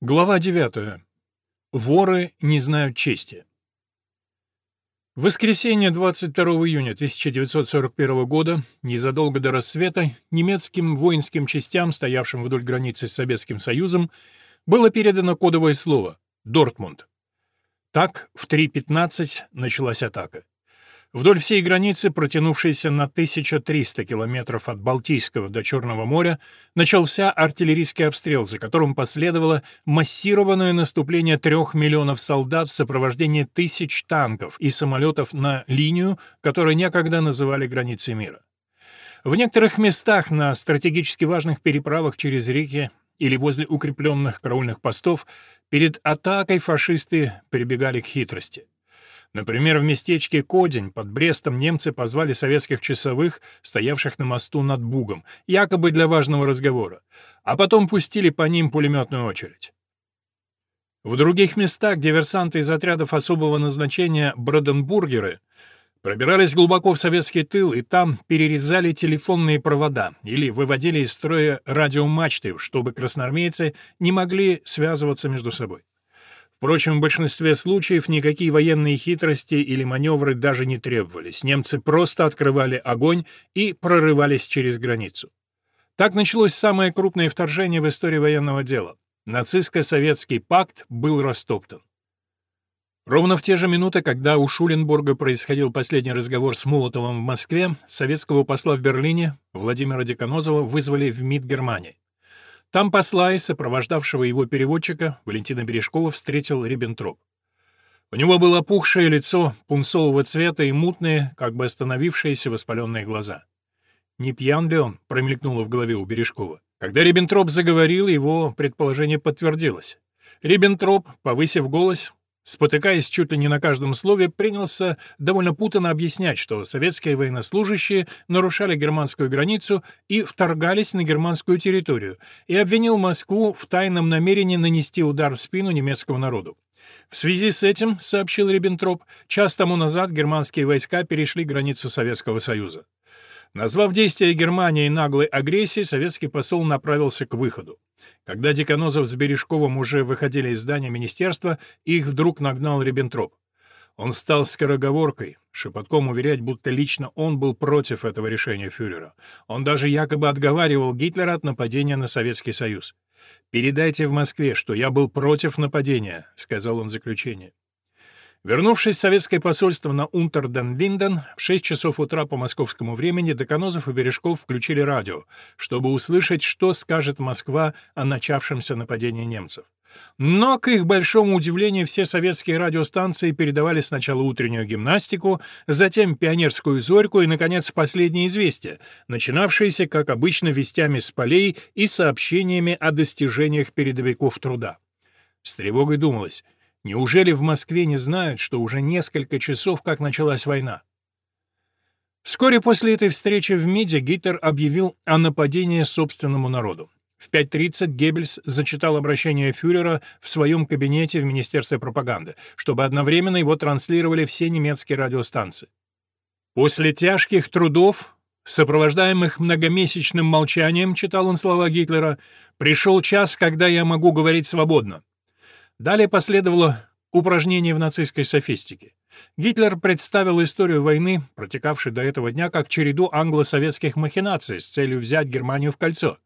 Глава 9. Воры не знают чести. В воскресенье 22 июня 1941 года, незадолго до рассвета, немецким воинским частям, стоявшим вдоль границы с Советским Союзом, было передано кодовое слово «Дортмунд». Так, в 3.15 началась атака. Вдоль всей границы, протянувшейся на 1300 километров от Балтийского до Черного моря, начался артиллерийский обстрел, за которым последовало массированное наступление трех миллионов солдат в сопровождении тысяч танков и самолетов на линию, которую некогда называли границей мира. В некоторых местах на стратегически важных переправах через реки или возле укрепленных караульных постов перед атакой фашисты прибегали к хитрости. Например, в местечке Кодень под Брестом немцы позвали советских часовых, стоявших на мосту над Бугом, якобы для важного разговора, а потом пустили по ним пулеметную очередь. В других местах диверсанты из отрядов особого назначения «Броденбургеры» пробирались глубоко в советский тыл и там перерезали телефонные провода или выводили из строя радиомачты, чтобы красноармейцы не могли связываться между собой. Впрочем, в большинстве случаев никакие военные хитрости или маневры даже не требовались. Немцы просто открывали огонь и прорывались через границу. Так началось самое крупное вторжение в истории военного дела. Нацистско-советский пакт был растоптан. Ровно в те же минуты, когда у Шуленбурга происходил последний разговор с Молотовым в Москве, советского посла в Берлине Владимира Деканозова вызвали в МИД Германии. Там посла и сопровождавшего его переводчика Валентина Бережкова встретил Риббентроп. У него было опухшее лицо, пунцового цвета и мутные, как бы остановившиеся воспаленные глаза. «Не пьян ли он?» — промелькнуло в голове у Бережкова. Когда Риббентроп заговорил, его предположение подтвердилось. Риббентроп, повысив голос, спотыкаясь чуть ли не на каждом слове, принялся довольно путанно объяснять, что советские военнослужащие нарушали германскую границу и вторгались на германскую территорию, и обвинил Москву в тайном намерении нанести удар в спину немецкому народу. В связи с этим, сообщил Риббентроп, час тому назад германские войска перешли границу Советского Союза. Назвав действия Германии наглой агрессией, советский посол направился к выходу. Когда Деканозов с Бережковым уже выходили из здания министерства, их вдруг нагнал Риббентроп. Он стал скороговоркой, шепотком уверять, будто лично он был против этого решения фюрера. Он даже якобы отговаривал Гитлера от нападения на Советский Союз. «Передайте в Москве, что я был против нападения», — сказал он в заключение. Вернувшись в советское посольство на Унтерден-Линден, в 6 часов утра по московскому времени Деканозов и Бережков включили радио, чтобы услышать, что скажет Москва о начавшемся нападении немцев. Но, к их большому удивлению, все советские радиостанции передавали сначала утреннюю гимнастику, затем пионерскую зорьку и, наконец, последние известия, начинавшиеся, как обычно, вестями с полей и сообщениями о достижениях передовиков труда. С тревогой думалось — Неужели в Москве не знают, что уже несколько часов как началась война? Вскоре после этой встречи в МИДе Гитлер объявил о нападении собственному народу. В 5.30 Геббельс зачитал обращение фюрера в своем кабинете в Министерстве пропаганды, чтобы одновременно его транслировали все немецкие радиостанции. После тяжких трудов, сопровождаемых многомесячным молчанием, читал он слова Гитлера, «пришел час, когда я могу говорить свободно. Далее последовало упражнение в нацистской софистике. Гитлер представил историю войны, протекавшей до этого дня, как череду англо-советских махинаций с целью взять Германию в кольцо.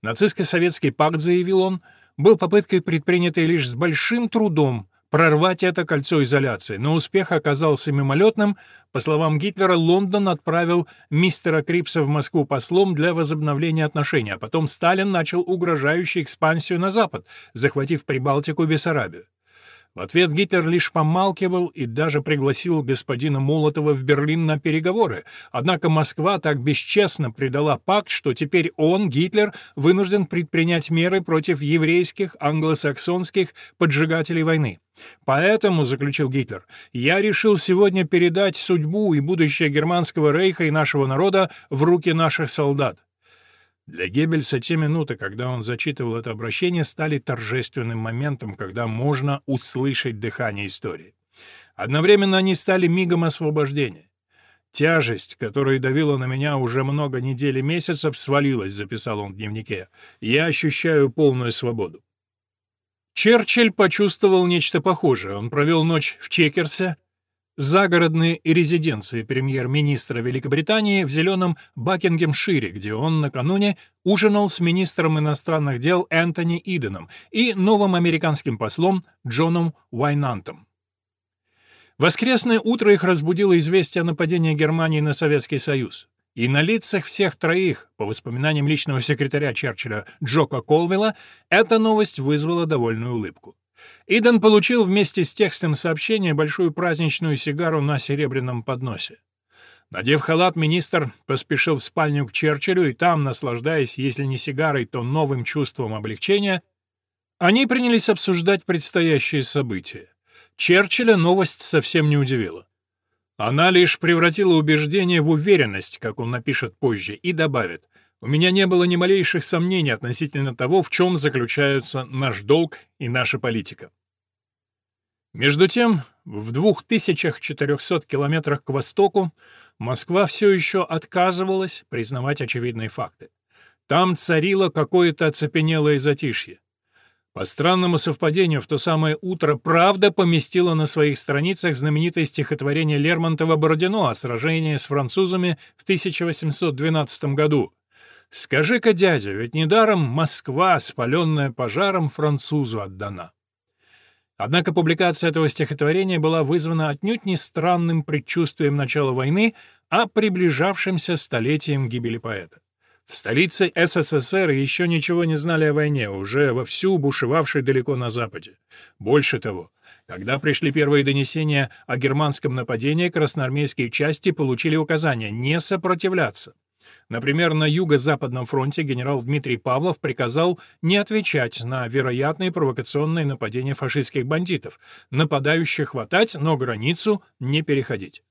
Нацистско-советский пакт, заявил он, был попыткой, предпринятой лишь с большим трудом, прорвать это кольцо изоляции, но успех оказался мимолетным. По словам Гитлера, Лондон отправил мистера Крипса в Москву послом для возобновления отношений, а потом Сталин начал угрожающую экспансию на запад, захватив Прибалтику и Бессарабию. В ответ Гитлер лишь помалкивал и даже пригласил господина Молотова в Берлин на переговоры. Однако Москва так бесчестно предала пакт, что теперь он, Гитлер, вынужден предпринять меры против еврейских, англосаксонских поджигателей войны. Поэтому, заключил Гитлер, я решил сегодня передать судьбу и будущее германского рейха и нашего народа в руки наших солдат. Для Геббельса те минуты, когда он зачитывал это обращение, стали торжественным моментом, когда можно услышать дыхание истории. Одновременно они стали мигом освобождения. «Тяжесть, которая давила на меня уже много недель и месяцев, свалилась», — записал он в дневнике. «Я ощущаю полную свободу». Черчилль почувствовал нечто похожее. Он провел ночь в Чекерсе, загородной резиденции премьер-министра Великобритании в зеленом Бакингемшире, где он накануне ужинал с министром иностранных дел Энтони Иденом и новым американским послом Джоном Уайнантом. Воскресное утро их разбудило известие о нападении Германии на Советский Союз. И на лицах всех троих, по воспоминаниям личного секретаря Черчилля Джока Колвилла, эта новость вызвала довольную улыбку. Иден получил вместе с текстом сообщения большую праздничную сигару на серебряном подносе. Надев халат, министр поспешил в спальню к Черчиллю, и там, наслаждаясь, если не сигарой, то новым чувством облегчения, они принялись обсуждать предстоящие события. Черчилля новость совсем не удивила. Она лишь превратила убеждение в уверенность, как он напишет позже, и добавит у меня не было ни малейших сомнений относительно того, в чем заключаются наш долг и наша политика. Между тем, в 2400 километрах к востоку Москва все еще отказывалась признавать очевидные факты. Там царило какое-то оцепенелое затишье. По странному совпадению, в то самое утро «Правда» поместила на своих страницах знаменитое стихотворение Лермонтова-Бородино о сражении с французами в 1812 году, Скажи-ка, дядя, ведь недаром Москва, спаленная пожаром, французу отдана. Однако публикация этого стихотворения была вызвана отнюдь не странным предчувствием начала войны, а приближавшимся столетием гибели поэта. В столице СССР еще ничего не знали о войне, уже вовсю бушевавшей далеко на западе. Больше того, когда пришли первые донесения о германском нападении, красноармейские части получили указание не сопротивляться. Например, на Юго-Западном фронте генерал Дмитрий Павлов приказал не отвечать на вероятные провокационные нападения фашистских бандитов, нападающих хватать, но границу не переходить.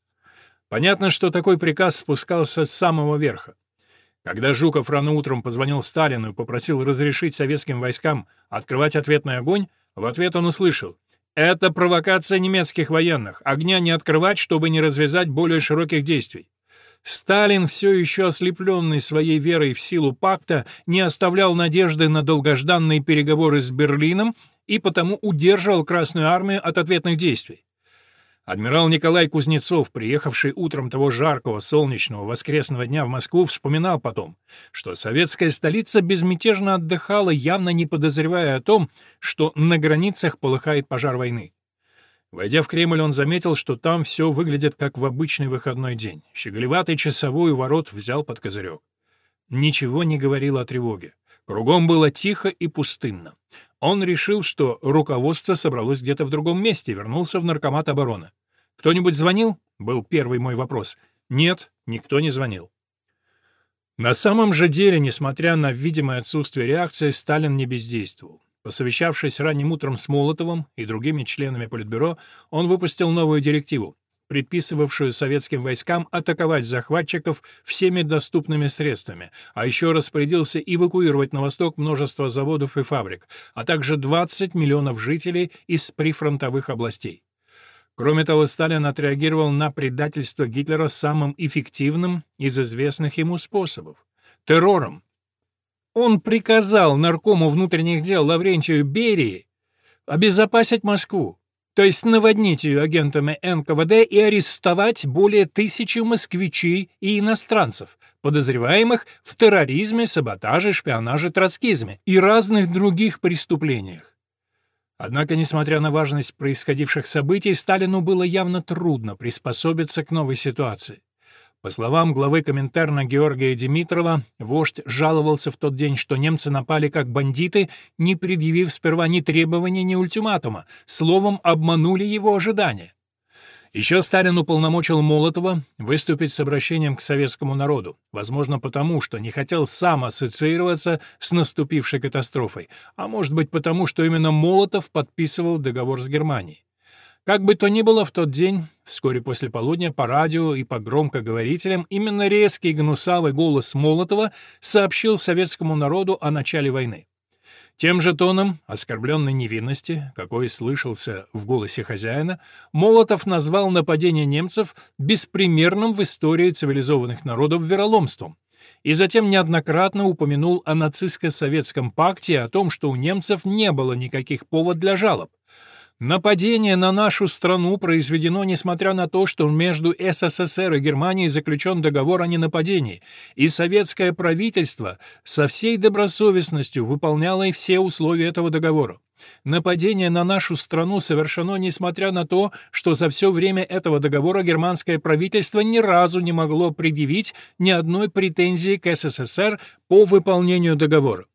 Понятно, что такой приказ спускался с самого верха. Когда Жуков рано утром позвонил Сталину и попросил разрешить советским войскам открывать ответный огонь, в ответ он услышал «Это провокация немецких военных. Огня не открывать, чтобы не развязать более широких действий». Сталин, все еще ослепленный своей верой в силу пакта, не оставлял надежды на долгожданные переговоры с Берлином и потому удерживал Красную армию от ответных действий. Адмирал Николай Кузнецов, приехавший утром того жаркого, солнечного, воскресного дня в Москву, вспоминал потом, что советская столица безмятежно отдыхала, явно не подозревая о том, что на границах полыхает пожар войны. Войдя в Кремль, он заметил, что там все выглядит как в обычный выходной день. Щеголеватый часовой у ворот взял под козырек. Ничего не говорило о тревоге. Кругом было тихо и пустынно. Он решил, что руководство собралось где-то в другом месте, вернулся в наркомат обороны. «Кто-нибудь звонил?» — был первый мой вопрос. «Нет, никто не звонил». На самом же деле, несмотря на видимое отсутствие реакции, Сталин не бездействовал. Посовещавшись ранним утром с Молотовым и другими членами Политбюро, он выпустил новую директиву, предписывавшую советским войскам атаковать захватчиков всеми доступными средствами, а еще распорядился эвакуировать на восток множество заводов и фабрик, а также 20 миллионов жителей из прифронтовых областей. Кроме того, Сталин отреагировал на предательство Гитлера самым эффективным из известных ему способов — террором, он приказал наркому внутренних дел Лаврентию Берии обезопасить Москву, то есть наводнить ее агентами НКВД и арестовать более тысячи москвичей и иностранцев, подозреваемых в терроризме, саботаже, шпионаже, троцкизме и разных других преступлениях. Однако, несмотря на важность происходивших событий, Сталину было явно трудно приспособиться к новой ситуации. По словам главы Коминтерна Георгия Димитрова, вождь жаловался в тот день, что немцы напали как бандиты, не предъявив сперва ни требований, ни ультиматума, словом, обманули его ожидания. Еще Сталин уполномочил Молотова выступить с обращением к советскому народу, возможно потому, что не хотел сам ассоциироваться с наступившей катастрофой, а может быть потому, что именно Молотов подписывал договор с Германией. Как бы то ни было, в тот день, вскоре после полудня, по радио и по громкоговорителям, именно резкий гнусавый голос Молотова сообщил советскому народу о начале войны. Тем же тоном оскорбленной невинности, какой слышался в голосе хозяина, Молотов назвал нападение немцев беспримерным в истории цивилизованных народов вероломством и затем неоднократно упомянул о нацистско-советском пакте и о том, что у немцев не было никаких повод для жалоб. Нападение на нашу страну произведено несмотря на то, что между СССР и Германией заключен договор о ненападении, и советское правительство со всей добросовестностью выполняло и все условия этого договора. Нападение на нашу страну совершено несмотря на то, что за все время этого договора германское правительство ни разу не могло предъявить ни одной претензии к СССР по выполнению договора.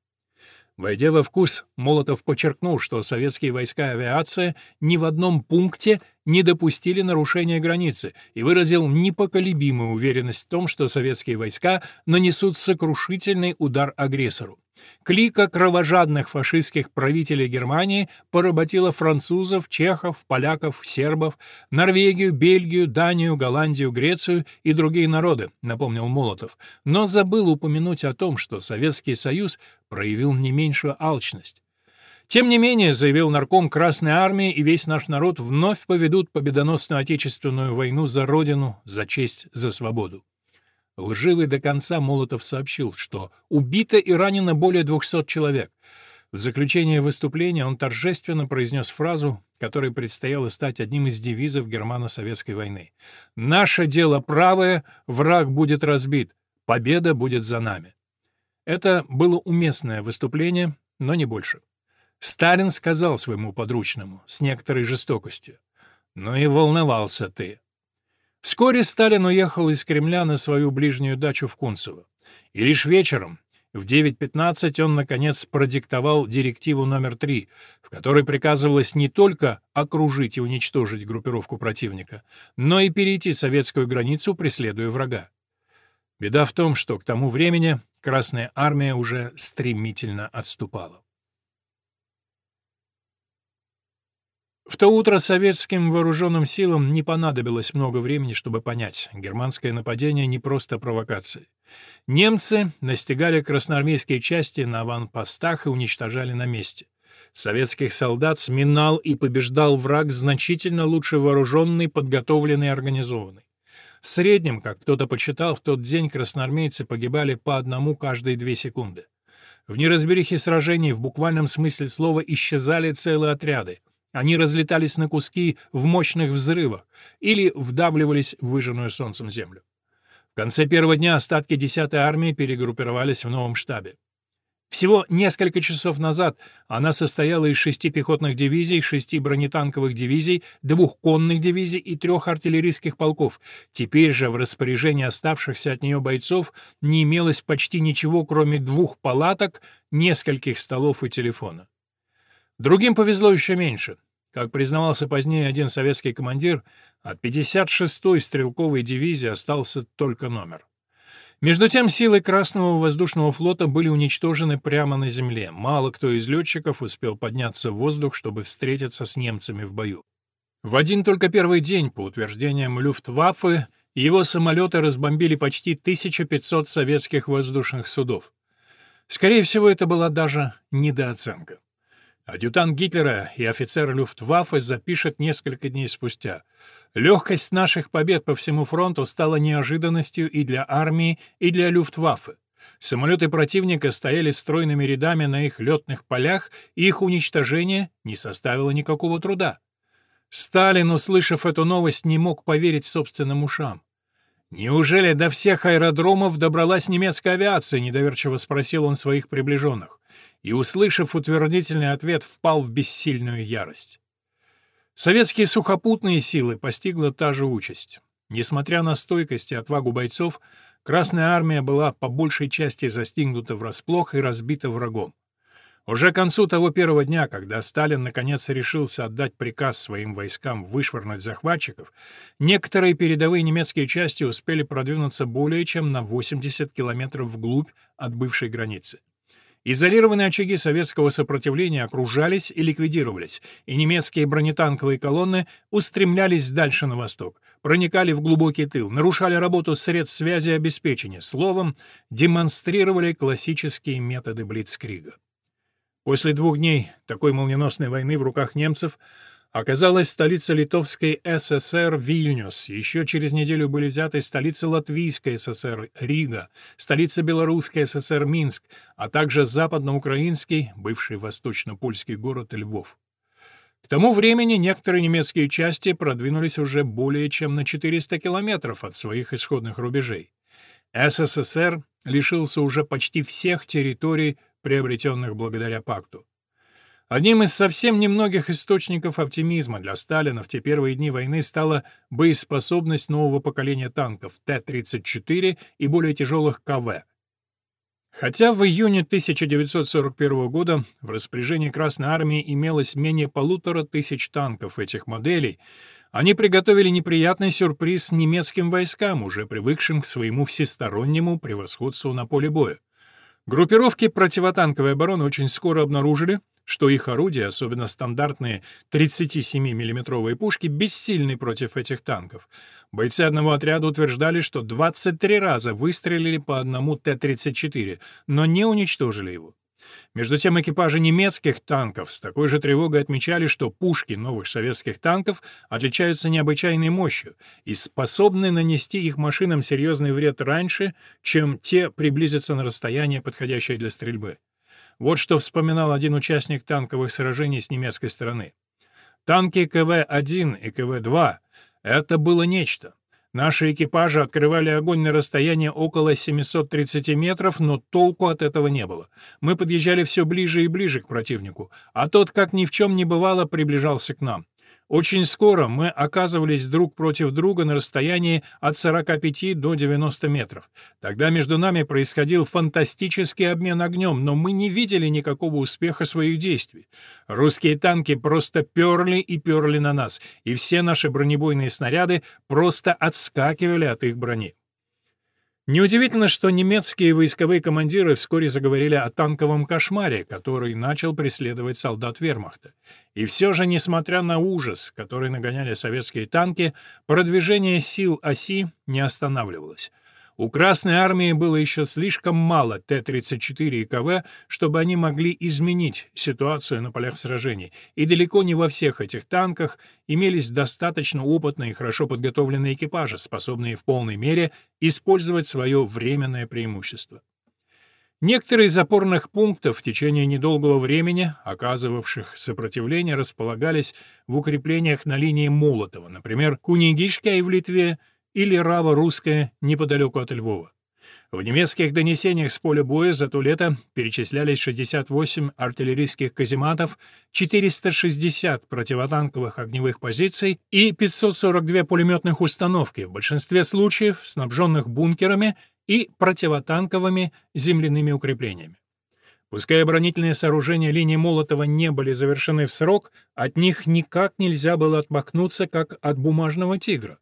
Войдя во вкус, Молотов подчеркнул, что советские войска и авиация ни в одном пункте не допустили нарушения границы и выразил непоколебимую уверенность в том, что советские войска нанесут сокрушительный удар агрессору. Клика кровожадных фашистских правителей Германии поработила французов, чехов, поляков, сербов, Норвегию, Бельгию, Данию, Голландию, Грецию и другие народы, напомнил Молотов, но забыл упомянуть о том, что Советский Союз проявил не меньшую алчность. Тем не менее, заявил нарком Красной Армии, и весь наш народ вновь поведут победоносную Отечественную войну за Родину, за честь, за свободу. Лживый до конца Молотов сообщил, что убито и ранено более 200 человек. В заключение выступления он торжественно произнес фразу, которой предстояло стать одним из девизов германо-советской войны. «Наше дело правое, враг будет разбит, победа будет за нами». Это было уместное выступление, но не больше. Сталин сказал своему подручному с некоторой жестокостью, «Ну и волновался ты». Вскоре Сталин уехал из Кремля на свою ближнюю дачу в Кунцево. И лишь вечером, в 9.15, он, наконец, продиктовал директиву номер 3, в которой приказывалось не только окружить и уничтожить группировку противника, но и перейти советскую границу, преследуя врага. Беда в том, что к тому времени Красная Армия уже стремительно отступала. В то утро советским вооруженным силам не понадобилось много времени, чтобы понять, германское нападение не просто провокация. Немцы настигали красноармейские части на аванпостах и уничтожали на месте. Советских солдат сминал и побеждал враг значительно лучше вооруженный, подготовленный и организованный. В среднем, как кто-то почитал, в тот день красноармейцы погибали по одному каждые две секунды. В неразберихе сражений в буквальном смысле слова исчезали целые отряды. Они разлетались на куски в мощных взрывах или вдавливались в выжженную солнцем землю. В конце первого дня остатки 10-й армии перегруппировались в новом штабе. Всего несколько часов назад она состояла из шести пехотных дивизий, шести бронетанковых дивизий, двух конных дивизий и трех артиллерийских полков. Теперь же в распоряжении оставшихся от нее бойцов не имелось почти ничего, кроме двух палаток, нескольких столов и телефона. Другим повезло еще меньше. Как признавался позднее один советский командир, от 56-й стрелковой дивизии остался только номер. Между тем, силы Красного воздушного флота были уничтожены прямо на земле. Мало кто из летчиков успел подняться в воздух, чтобы встретиться с немцами в бою. В один только первый день, по утверждениям Люфтваффе, его самолеты разбомбили почти 1500 советских воздушных судов. Скорее всего, это была даже недооценка. Адъютант Гитлера и офицер Люфтваффе запишет несколько дней спустя. Легкость наших побед по всему фронту стала неожиданностью и для армии, и для Люфтваффе. Самолеты противника стояли стройными рядами на их летных полях, и их уничтожение не составило никакого труда. Сталин, услышав эту новость, не мог поверить собственным ушам. «Неужели до всех аэродромов добралась немецкая авиация?» — недоверчиво спросил он своих приближенных и, услышав утвердительный ответ, впал в бессильную ярость. Советские сухопутные силы постигла та же участь. Несмотря на стойкость и отвагу бойцов, Красная Армия была по большей части застигнута врасплох и разбита врагом. Уже к концу того первого дня, когда Сталин наконец решился отдать приказ своим войскам вышвырнуть захватчиков, некоторые передовые немецкие части успели продвинуться более чем на 80 километров вглубь от бывшей границы. Изолированные очаги советского сопротивления окружались и ликвидировались, и немецкие бронетанковые колонны устремлялись дальше на восток, проникали в глубокий тыл, нарушали работу средств связи и обеспечения, словом, демонстрировали классические методы Блицкрига. После двух дней такой молниеносной войны в руках немцев оказалась столица Литовской ССР Вильнюс. Еще через неделю были взяты столица Латвийской ССР Рига, столица Белорусской ССР Минск, а также западноукраинский, бывший восточно-польский город Львов. К тому времени некоторые немецкие части продвинулись уже более чем на 400 километров от своих исходных рубежей. СССР лишился уже почти всех территорий, приобретенных благодаря пакту. Одним из совсем немногих источников оптимизма для Сталина в те первые дни войны стала боеспособность нового поколения танков Т-34 и более тяжелых КВ. Хотя в июне 1941 года в распоряжении Красной Армии имелось менее полутора тысяч танков этих моделей, они приготовили неприятный сюрприз немецким войскам, уже привыкшим к своему всестороннему превосходству на поле боя. Группировки противотанковой обороны очень скоро обнаружили, что их орудия, особенно стандартные 37 миллиметровые пушки, бессильны против этих танков. Бойцы одного отряда утверждали, что 23 раза выстрелили по одному Т-34, но не уничтожили его. Между тем экипажи немецких танков с такой же тревогой отмечали, что пушки новых советских танков отличаются необычайной мощью и способны нанести их машинам серьезный вред раньше, чем те приблизятся на расстояние, подходящее для стрельбы. Вот что вспоминал один участник танковых сражений с немецкой стороны. Танки КВ-1 и КВ-2 — это было нечто. Наши экипажи открывали огонь на расстоянии около 730 метров, но толку от этого не было. Мы подъезжали все ближе и ближе к противнику, а тот, как ни в чем не бывало, приближался к нам. Очень скоро мы оказывались друг против друга на расстоянии от 45 до 90 метров. Тогда между нами происходил фантастический обмен огнем, но мы не видели никакого успеха своих действий. Русские танки просто перли и перли на нас, и все наши бронебойные снаряды просто отскакивали от их брони. Неудивительно, что немецкие войсковые командиры вскоре заговорили о танковом кошмаре, который начал преследовать солдат вермахта. И все же, несмотря на ужас, который нагоняли советские танки, продвижение сил оси не останавливалось. У Красной Армии было еще слишком мало Т-34 и КВ, чтобы они могли изменить ситуацию на полях сражений, и далеко не во всех этих танках имелись достаточно опытные и хорошо подготовленные экипажи, способные в полной мере использовать свое временное преимущество. Некоторые из опорных пунктов в течение недолгого времени, оказывавших сопротивление, располагались в укреплениях на линии Молотова, например, Кунигишкай в Литве или Рава русская неподалеку от Львова. В немецких донесениях с поля боя за то лето перечислялись 68 артиллерийских казематов, 460 противотанковых огневых позиций и 542 пулеметных установки, в большинстве случаев снабженных бункерами и противотанковыми земляными укреплениями. Пускай оборонительные сооружения линии Молотова не были завершены в срок, от них никак нельзя было отмахнуться, как от бумажного тигра.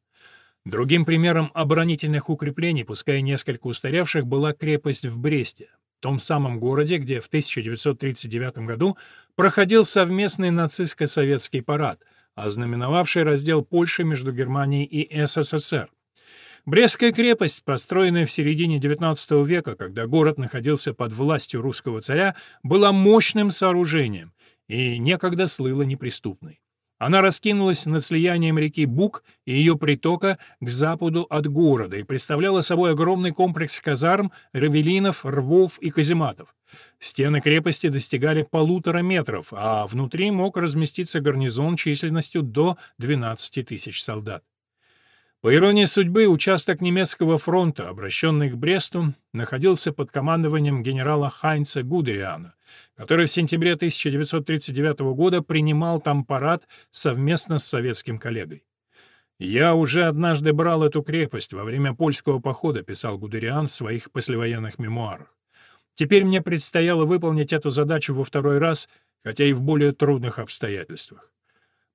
Другим примером оборонительных укреплений, пускай несколько устаревших, была крепость в Бресте, том самом городе, где в 1939 году проходил совместный нацистско-советский парад, ознаменовавший раздел Польши между Германией и СССР. Брестская крепость, построенная в середине XIX века, когда город находился под властью русского царя, была мощным сооружением и некогда слыла неприступной. Она раскинулась над слиянием реки Бук и ее притока к западу от города и представляла собой огромный комплекс казарм, равелинов, рвов и казематов. Стены крепости достигали полутора метров, а внутри мог разместиться гарнизон численностью до 12 тысяч солдат. По иронии судьбы, участок немецкого фронта, обращенный к Бресту, находился под командованием генерала Хайнца Гудериана, который в сентябре 1939 года принимал там парад совместно с советским коллегой. «Я уже однажды брал эту крепость во время польского похода», писал Гудериан в своих послевоенных мемуарах. «Теперь мне предстояло выполнить эту задачу во второй раз, хотя и в более трудных обстоятельствах.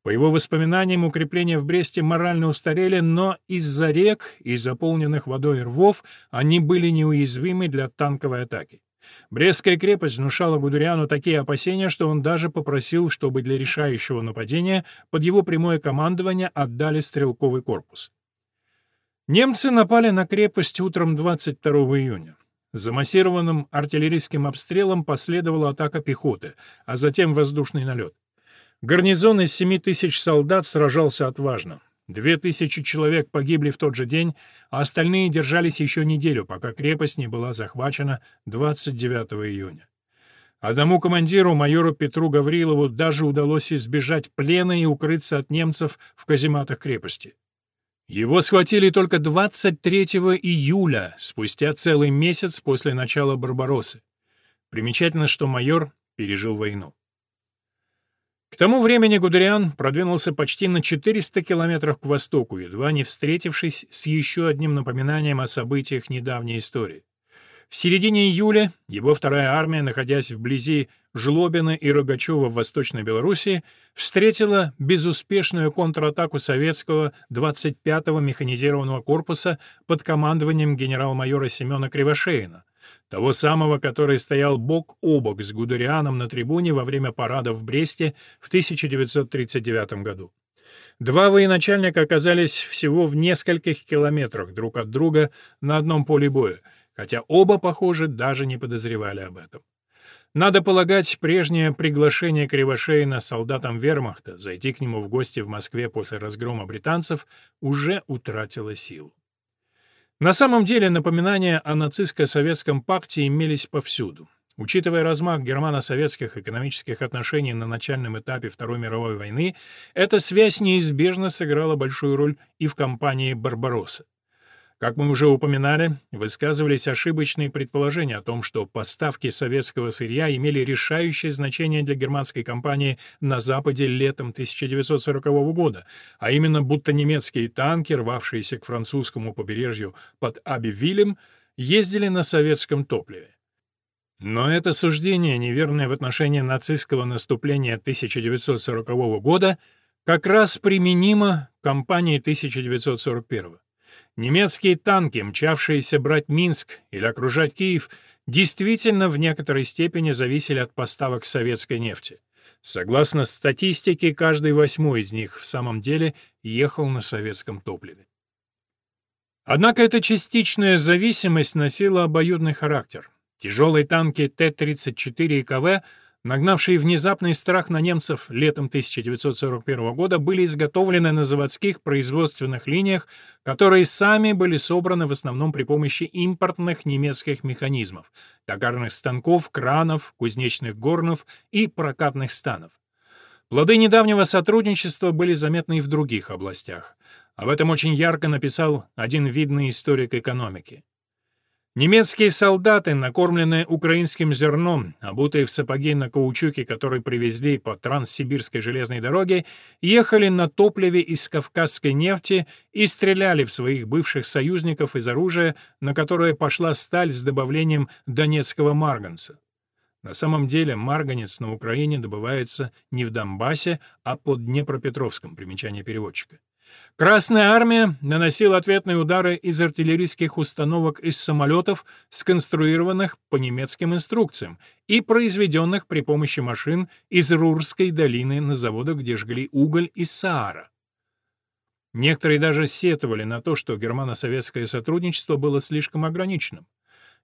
По его воспоминаниям, укрепления в Бресте морально устарели, но из-за рек и заполненных водой рвов они были неуязвимы для танковой атаки. Брестская крепость внушала Гудериану такие опасения, что он даже попросил, чтобы для решающего нападения под его прямое командование отдали стрелковый корпус. Немцы напали на крепость утром 22 июня. За массированным артиллерийским обстрелом последовала атака пехоты, а затем воздушный налет. Гарнизон из 7 тысяч солдат сражался отважно. Две тысячи человек погибли в тот же день, а остальные держались еще неделю, пока крепость не была захвачена 29 июня. Одному командиру, майору Петру Гаврилову, даже удалось избежать плена и укрыться от немцев в казематах крепости. Его схватили только 23 июля, спустя целый месяц после начала Барбароссы. Примечательно, что майор пережил войну. К тому времени Гудериан продвинулся почти на 400 километров к востоку, едва не встретившись с еще одним напоминанием о событиях недавней истории. В середине июля его вторая армия, находясь вблизи Жлобина и Рогачева в Восточной Белоруссии, встретила безуспешную контратаку советского 25-го механизированного корпуса под командованием генерал-майора Семена Кривошеина, того самого, который стоял бок о бок с Гудерианом на трибуне во время парада в Бресте в 1939 году. Два военачальника оказались всего в нескольких километрах друг от друга на одном поле боя, хотя оба, похоже, даже не подозревали об этом. Надо полагать, прежнее приглашение Кривошеина солдатам вермахта зайти к нему в гости в Москве после разгрома британцев уже утратило силу. На самом деле напоминания о нацистско-советском пакте имелись повсюду. Учитывая размах германо-советских экономических отношений на начальном этапе Второй мировой войны, эта связь неизбежно сыграла большую роль и в кампании «Барбаросса». Как мы уже упоминали, высказывались ошибочные предположения о том, что поставки советского сырья имели решающее значение для германской кампании на Западе летом 1940 года, а именно будто немецкие танки, рвавшиеся к французскому побережью под Абивилем, ездили на советском топливе. Но это суждение, неверное в отношении нацистского наступления 1940 года, как раз применимо к кампании 1941 Немецкие танки, мчавшиеся брать Минск или окружать Киев, действительно в некоторой степени зависели от поставок советской нефти. Согласно статистике, каждый восьмой из них в самом деле ехал на советском топливе. Однако эта частичная зависимость носила обоюдный характер. Тяжелые танки Т-34 и КВ нагнавшие внезапный страх на немцев летом 1941 года, были изготовлены на заводских производственных линиях, которые сами были собраны в основном при помощи импортных немецких механизмов, токарных станков, кранов, кузнечных горнов и прокатных станов. Плоды недавнего сотрудничества были заметны и в других областях. Об этом очень ярко написал один видный историк экономики. Немецкие солдаты, накормленные украинским зерном, обутые в сапоги на каучуке, которые привезли по Транссибирской железной дороге, ехали на топливе из кавказской нефти и стреляли в своих бывших союзников из оружия, на которое пошла сталь с добавлением донецкого марганца. На самом деле марганец на Украине добывается не в Донбассе, а под Днепропетровском, примечание переводчика. Красная армия наносила ответные удары из артиллерийских установок из самолетов, сконструированных по немецким инструкциям и произведенных при помощи машин из Рурской долины на заводах, где жгли уголь из Саара. Некоторые даже сетовали на то, что германо-советское сотрудничество было слишком ограниченным.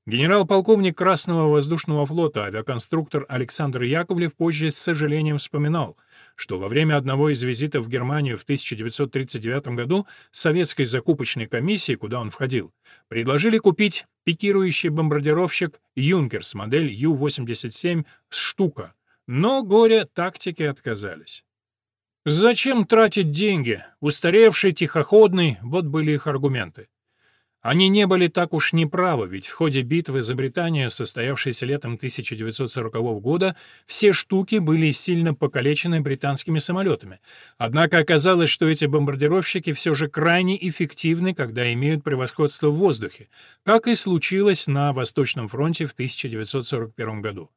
Генерал-полковник Красного воздушного флота, авиаконструктор Александр Яковлев позже с сожалением вспоминал, что во время одного из визитов в Германию в 1939 году советской закупочной комиссии, куда он входил, предложили купить пикирующий бомбардировщик «Юнкерс» модель Ю-87 «Штука», но горе тактики отказались. Зачем тратить деньги? Устаревший, тихоходный — вот были их аргументы. Они не были так уж неправы, ведь в ходе битвы за Британию, состоявшейся летом 1940 года, все штуки были сильно покалечены британскими самолетами. Однако оказалось, что эти бомбардировщики все же крайне эффективны, когда имеют превосходство в воздухе, как и случилось на Восточном фронте в 1941 году.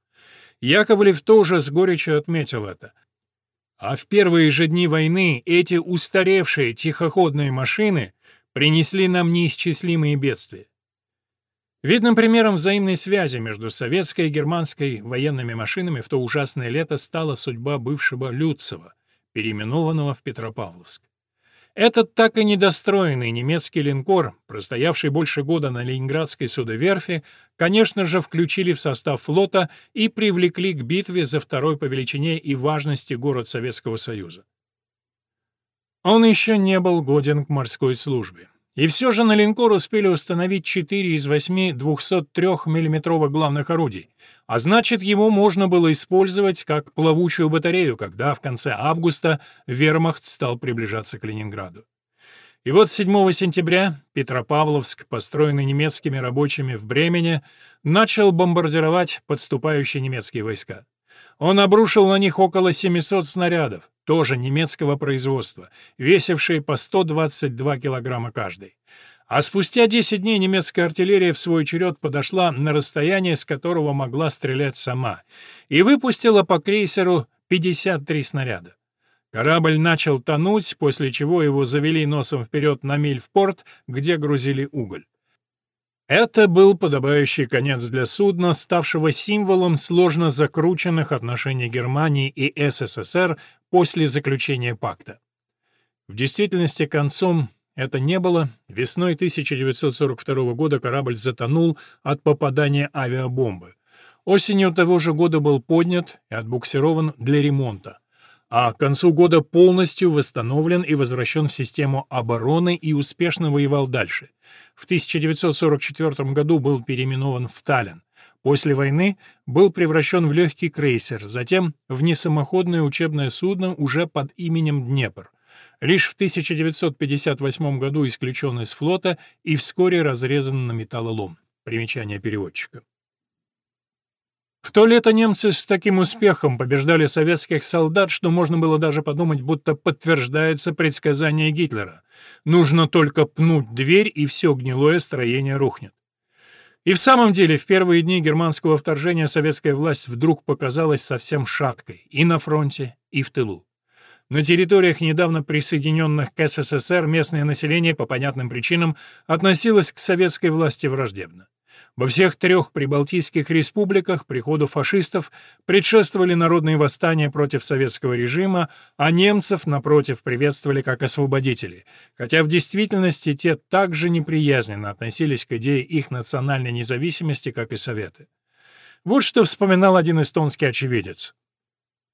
Яковлев тоже с горечью отметил это. А в первые же дни войны эти устаревшие тихоходные машины — принесли нам неисчислимые бедствия. Видным примером взаимной связи между советской и германской военными машинами в то ужасное лето стала судьба бывшего Люцева, переименованного в Петропавловск. Этот так и недостроенный немецкий линкор, простоявший больше года на Ленинградской судоверфи, конечно же, включили в состав флота и привлекли к битве за второй по величине и важности город Советского Союза. Он еще не был годен к морской службе. И все же на линкор успели установить 4 из 8 203 миллиметровых главных орудий, а значит, его можно было использовать как плавучую батарею, когда в конце августа вермахт стал приближаться к Ленинграду. И вот 7 сентября Петропавловск, построенный немецкими рабочими в Бремене, начал бомбардировать подступающие немецкие войска. Он обрушил на них около 700 снарядов, тоже немецкого производства, весившие по 122 килограмма каждый. А спустя 10 дней немецкая артиллерия в свой черед подошла на расстояние, с которого могла стрелять сама, и выпустила по крейсеру 53 снаряда. Корабль начал тонуть, после чего его завели носом вперед на миль в порт, где грузили уголь. Это был подобающий конец для судна, ставшего символом сложно закрученных отношений Германии и СССР после заключения пакта. В действительности концом это не было. Весной 1942 года корабль затонул от попадания авиабомбы. Осенью того же года был поднят и отбуксирован для ремонта а к концу года полностью восстановлен и возвращен в систему обороны и успешно воевал дальше. В 1944 году был переименован в Таллин. После войны был превращен в легкий крейсер, затем в несамоходное учебное судно уже под именем «Днепр». Лишь в 1958 году исключен из флота и вскоре разрезан на металлолом. Примечание переводчика. В то лето немцы с таким успехом побеждали советских солдат, что можно было даже подумать, будто подтверждается предсказание Гитлера. Нужно только пнуть дверь, и все гнилое строение рухнет. И в самом деле, в первые дни германского вторжения советская власть вдруг показалась совсем шаткой и на фронте, и в тылу. На территориях, недавно присоединенных к СССР, местное население по понятным причинам относилось к советской власти враждебно. Во всех трех прибалтийских республиках приходу фашистов предшествовали народные восстания против советского режима, а немцев, напротив, приветствовали как освободители, хотя в действительности те также неприязненно относились к идее их национальной независимости, как и Советы. Вот что вспоминал один эстонский очевидец.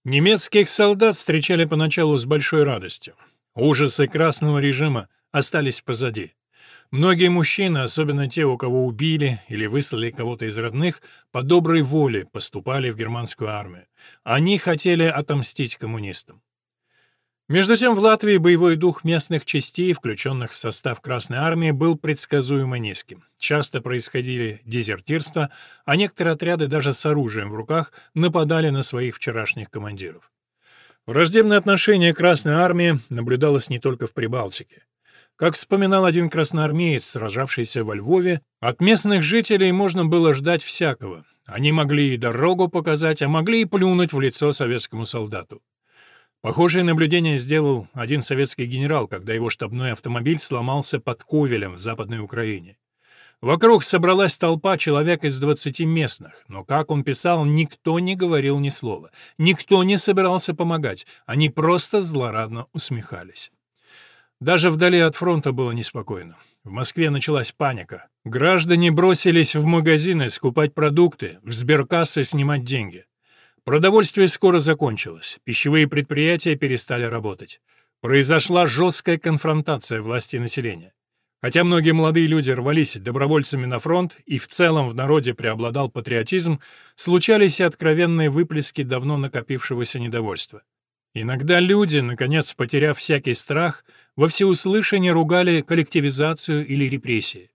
Немецких солдат встречали поначалу с большой радостью. Ужасы красного режима остались позади. Многие мужчины, особенно те, у кого убили или выслали кого-то из родных, по доброй воле поступали в германскую армию. Они хотели отомстить коммунистам. Между тем, в Латвии боевой дух местных частей, включенных в состав Красной Армии, был предсказуемо низким. Часто происходили дезертирства, а некоторые отряды даже с оружием в руках нападали на своих вчерашних командиров. Враждебное отношение Красной Армии наблюдалось не только в Прибалтике. Как вспоминал один красноармеец, сражавшийся во Львове, от местных жителей можно было ждать всякого. Они могли и дорогу показать, а могли и плюнуть в лицо советскому солдату. Похожее наблюдение сделал один советский генерал, когда его штабной автомобиль сломался под Ковелем в Западной Украине. Вокруг собралась толпа человек из 20 местных, но, как он писал, никто не говорил ни слова. Никто не собирался помогать, они просто злорадно усмехались. Даже вдали от фронта было неспокойно. В Москве началась паника. Граждане бросились в магазины скупать продукты, в сберкассы снимать деньги. Продовольствие скоро закончилось, пищевые предприятия перестали работать. Произошла жесткая конфронтация власти и населения. Хотя многие молодые люди рвались добровольцами на фронт, и в целом в народе преобладал патриотизм, случались и откровенные выплески давно накопившегося недовольства. Иногда люди, наконец потеряв всякий страх, во всеуслышание ругали коллективизацию или репрессии.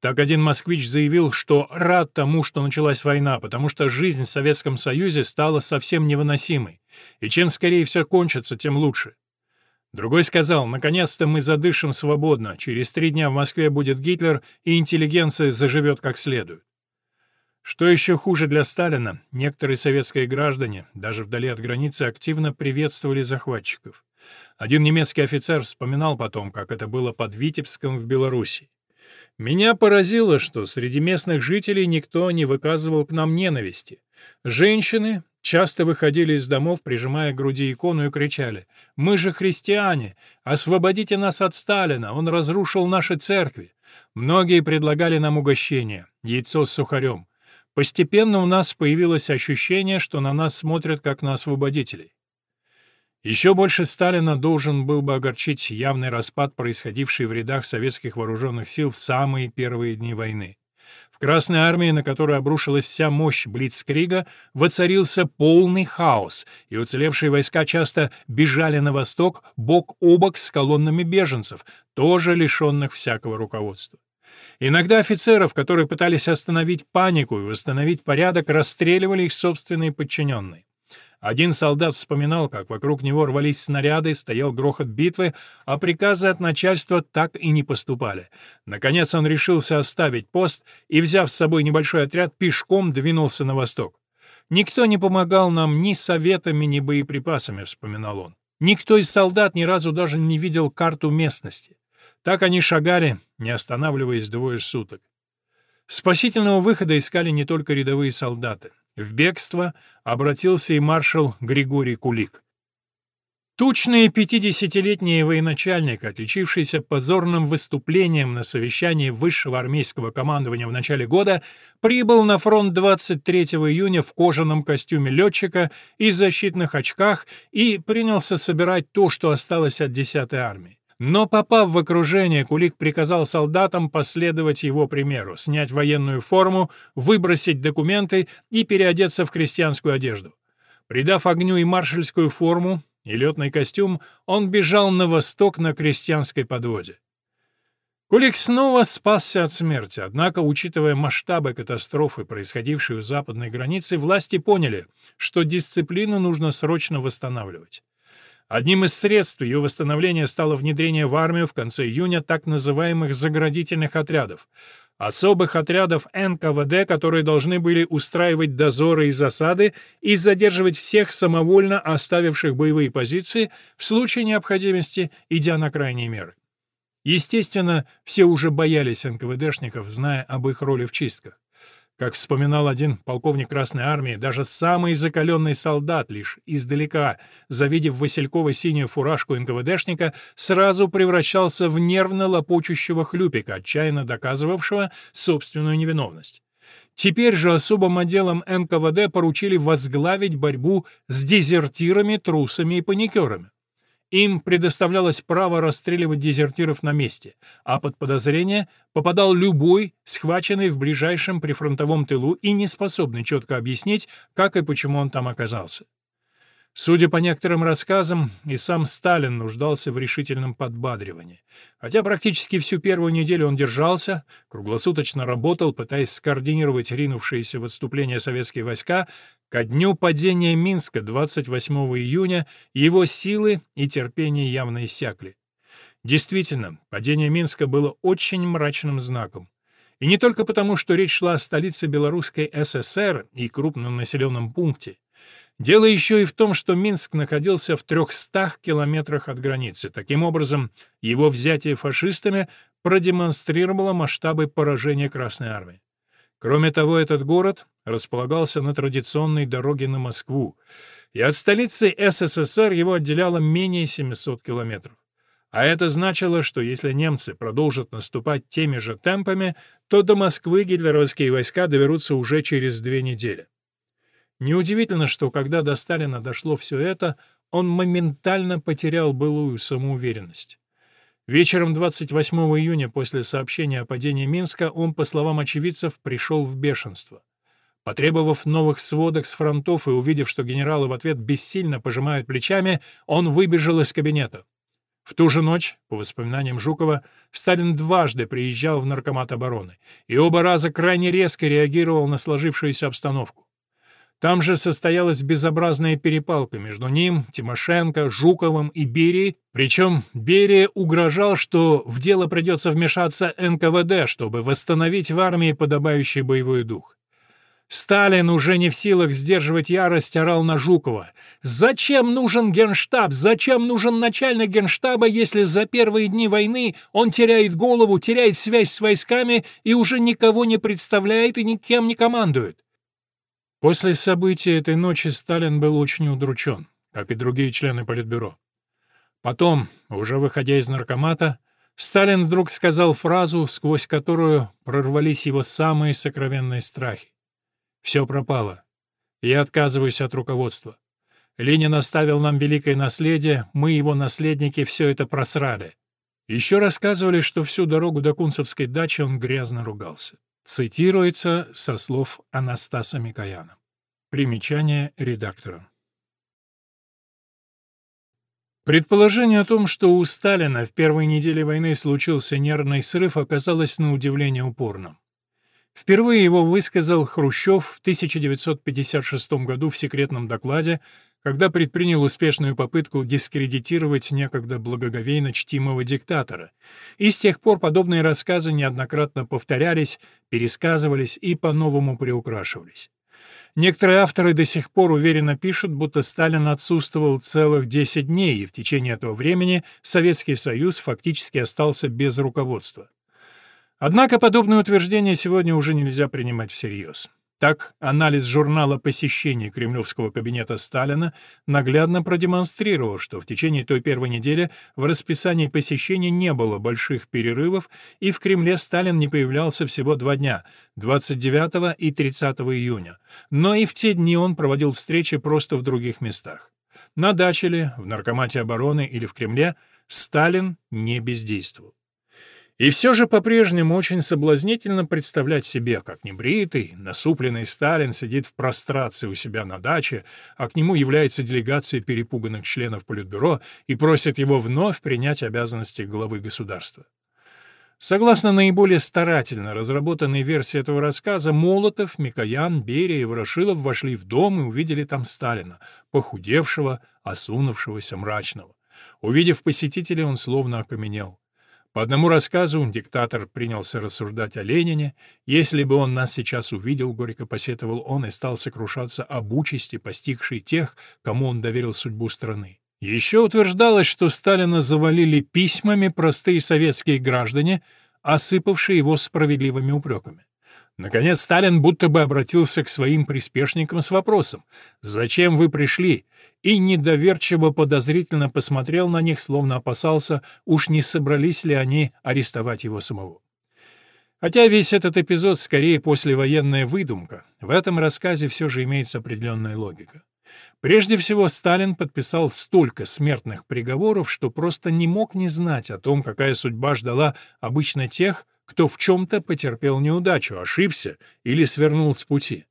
Так один москвич заявил, что рад тому, что началась война, потому что жизнь в Советском Союзе стала совсем невыносимой, и чем скорее все кончится, тем лучше. Другой сказал, наконец-то мы задышим свободно, через три дня в Москве будет Гитлер, и интеллигенция заживет как следует. Что еще хуже для Сталина, некоторые советские граждане, даже вдали от границы, активно приветствовали захватчиков. Один немецкий офицер вспоминал потом, как это было под Витебском в Беларуси. Меня поразило, что среди местных жителей никто не выказывал к нам ненависти. Женщины часто выходили из домов, прижимая к груди икону и кричали «Мы же христиане! Освободите нас от Сталина! Он разрушил наши церкви!» Многие предлагали нам угощение — яйцо с сухарем. Постепенно у нас появилось ощущение, что на нас смотрят как на освободителей. Еще больше Сталина должен был бы огорчить явный распад, происходивший в рядах советских вооруженных сил в самые первые дни войны. В Красной армии, на которую обрушилась вся мощь Блицкрига, воцарился полный хаос, и уцелевшие войска часто бежали на восток бок о бок с колоннами беженцев, тоже лишенных всякого руководства. Иногда офицеров, которые пытались остановить панику и восстановить порядок, расстреливали их собственные подчиненные. Один солдат вспоминал, как вокруг него рвались снаряды, стоял грохот битвы, а приказы от начальства так и не поступали. Наконец он решился оставить пост и, взяв с собой небольшой отряд, пешком двинулся на восток. «Никто не помогал нам ни советами, ни боеприпасами», — вспоминал он. «Никто из солдат ни разу даже не видел карту местности. Так они шагали, не останавливаясь двое суток. Спасительного выхода искали не только рядовые солдаты. В бегство обратился и маршал Григорий Кулик. Тучный пятидесятилетний военачальник, отличившийся позорным выступлением на совещании высшего армейского командования в начале года, прибыл на фронт 23 июня в кожаном костюме летчика и защитных очках и принялся собирать то, что осталось от 10-й армии. Но, попав в окружение, Кулик приказал солдатам последовать его примеру, снять военную форму, выбросить документы и переодеться в крестьянскую одежду. Придав огню и маршальскую форму, и летный костюм, он бежал на восток на крестьянской подводе. Кулик снова спасся от смерти, однако, учитывая масштабы катастрофы, происходившей у западной границы, власти поняли, что дисциплину нужно срочно восстанавливать. Одним из средств ее восстановления стало внедрение в армию в конце июня так называемых заградительных отрядов, особых отрядов НКВД, которые должны были устраивать дозоры и засады и задерживать всех самовольно оставивших боевые позиции в случае необходимости, идя на крайние меры. Естественно, все уже боялись НКВДшников, зная об их роли в чистках. Как вспоминал один полковник Красной Армии, даже самый закаленный солдат лишь издалека, завидев Василькова синюю фуражку НКВДшника, сразу превращался в нервно лопочущего хлюпика, отчаянно доказывавшего собственную невиновность. Теперь же особым отделом НКВД поручили возглавить борьбу с дезертирами, трусами и паникерами. Им предоставлялось право расстреливать дезертиров на месте, а под подозрение попадал любой, схваченный в ближайшем прифронтовом тылу и не способный четко объяснить, как и почему он там оказался. Судя по некоторым рассказам, и сам Сталин нуждался в решительном подбадривании. Хотя практически всю первую неделю он держался, круглосуточно работал, пытаясь скоординировать ринувшиеся в отступление советские войска, ко дню падения Минска 28 июня его силы и терпение явно иссякли. Действительно, падение Минска было очень мрачным знаком. И не только потому, что речь шла о столице Белорусской ССР и крупном населенном пункте. Дело еще и в том, что Минск находился в 300 километрах от границы. Таким образом, его взятие фашистами продемонстрировало масштабы поражения Красной Армии. Кроме того, этот город располагался на традиционной дороге на Москву, и от столицы СССР его отделяло менее 700 километров. А это значило, что если немцы продолжат наступать теми же темпами, то до Москвы гитлеровские войска доберутся уже через две недели. Неудивительно, что когда до Сталина дошло все это, он моментально потерял былую самоуверенность. Вечером 28 июня после сообщения о падении Минска он, по словам очевидцев, пришел в бешенство. Потребовав новых сводок с фронтов и увидев, что генералы в ответ бессильно пожимают плечами, он выбежал из кабинета. В ту же ночь, по воспоминаниям Жукова, Сталин дважды приезжал в Наркомат обороны и оба раза крайне резко реагировал на сложившуюся обстановку. Там же состоялась безобразная перепалка между ним, Тимошенко, Жуковым и Берией, причем Берия угрожал, что в дело придется вмешаться НКВД, чтобы восстановить в армии подобающий боевой дух. Сталин, уже не в силах сдерживать ярость, орал на Жукова. «Зачем нужен генштаб? Зачем нужен начальник генштаба, если за первые дни войны он теряет голову, теряет связь с войсками и уже никого не представляет и никем не командует?» После событий этой ночи Сталин был очень удручен, как и другие члены Политбюро. Потом, уже выходя из наркомата, Сталин вдруг сказал фразу, сквозь которую прорвались его самые сокровенные страхи. Все пропало. Я отказываюсь от руководства. Ленин оставил нам великое наследие, мы, его наследники, все это просрали. Еще рассказывали, что всю дорогу до Кунцевской дачи он грязно ругался. Цитируется со слов Анастаса Микояна. Примечание редактора. Предположение о том, что у Сталина в первой неделе войны случился нервный срыв, оказалось на удивление упорным. Впервые его высказал Хрущев в 1956 году в секретном докладе, когда предпринял успешную попытку дискредитировать некогда благоговейно чтимого диктатора. И с тех пор подобные рассказы неоднократно повторялись, пересказывались и по-новому приукрашивались. Некоторые авторы до сих пор уверенно пишут, будто Сталин отсутствовал целых 10 дней, и в течение этого времени Советский Союз фактически остался без руководства. Однако подобное утверждение сегодня уже нельзя принимать всерьез. Так, анализ журнала посещений кремлевского кабинета Сталина наглядно продемонстрировал, что в течение той первой недели в расписании посещений не было больших перерывов, и в Кремле Сталин не появлялся всего два дня — 29 и 30 июня. Но и в те дни он проводил встречи просто в других местах. На даче ли, в Наркомате обороны или в Кремле Сталин не бездействовал. И все же по-прежнему очень соблазнительно представлять себе, как небритый, насупленный Сталин сидит в прострации у себя на даче, а к нему является делегация перепуганных членов Политбюро и просит его вновь принять обязанности главы государства. Согласно наиболее старательно разработанной версии этого рассказа, Молотов, Микоян, Берия и Ворошилов вошли в дом и увидели там Сталина, похудевшего, осунувшегося, мрачного. Увидев посетителей, он словно окаменел. По одному рассказу диктатор принялся рассуждать о Ленине. Если бы он нас сейчас увидел, горько посетовал он и стал сокрушаться об участи, постигшей тех, кому он доверил судьбу страны. Еще утверждалось, что Сталина завалили письмами простые советские граждане, осыпавшие его справедливыми упреками. Наконец Сталин будто бы обратился к своим приспешникам с вопросом «Зачем вы пришли?» И недоверчиво подозрительно посмотрел на них, словно опасался, уж не собрались ли они арестовать его самого. Хотя весь этот эпизод скорее послевоенная выдумка, в этом рассказе все же имеется определенная логика. Прежде всего, Сталин подписал столько смертных приговоров, что просто не мог не знать о том, какая судьба ждала обычно тех, кто в чем-то потерпел неудачу, ошибся или свернул с пути.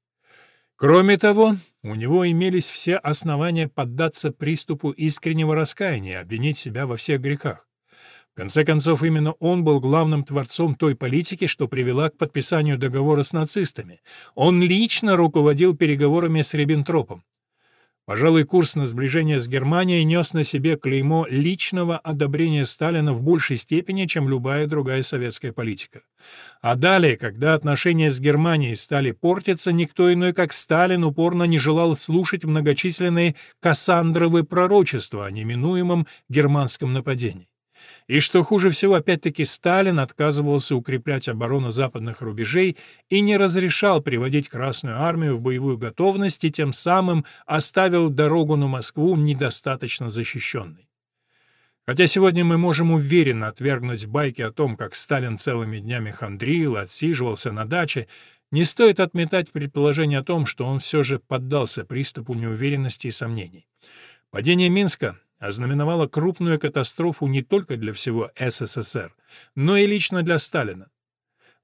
Кроме того, у него имелись все основания поддаться приступу искреннего раскаяния, обвинить себя во всех грехах. В конце концов, именно он был главным творцом той политики, что привела к подписанию договора с нацистами. Он лично руководил переговорами с Риббентропом. Пожалуй, курс на сближение с Германией нес на себе клеймо личного одобрения Сталина в большей степени, чем любая другая советская политика. А далее, когда отношения с Германией стали портиться, никто иной, как Сталин, упорно не желал слушать многочисленные Кассандровы пророчества о неминуемом германском нападении. И что хуже всего, опять-таки Сталин отказывался укреплять оборону западных рубежей и не разрешал приводить Красную армию в боевую готовность и тем самым оставил дорогу на Москву недостаточно защищенной. Хотя сегодня мы можем уверенно отвергнуть байки о том, как Сталин целыми днями хандрил, отсиживался на даче, не стоит отметать предположение о том, что он все же поддался приступу неуверенности и сомнений. Падение Минска ознаменовала крупную катастрофу не только для всего СССР, но и лично для Сталина.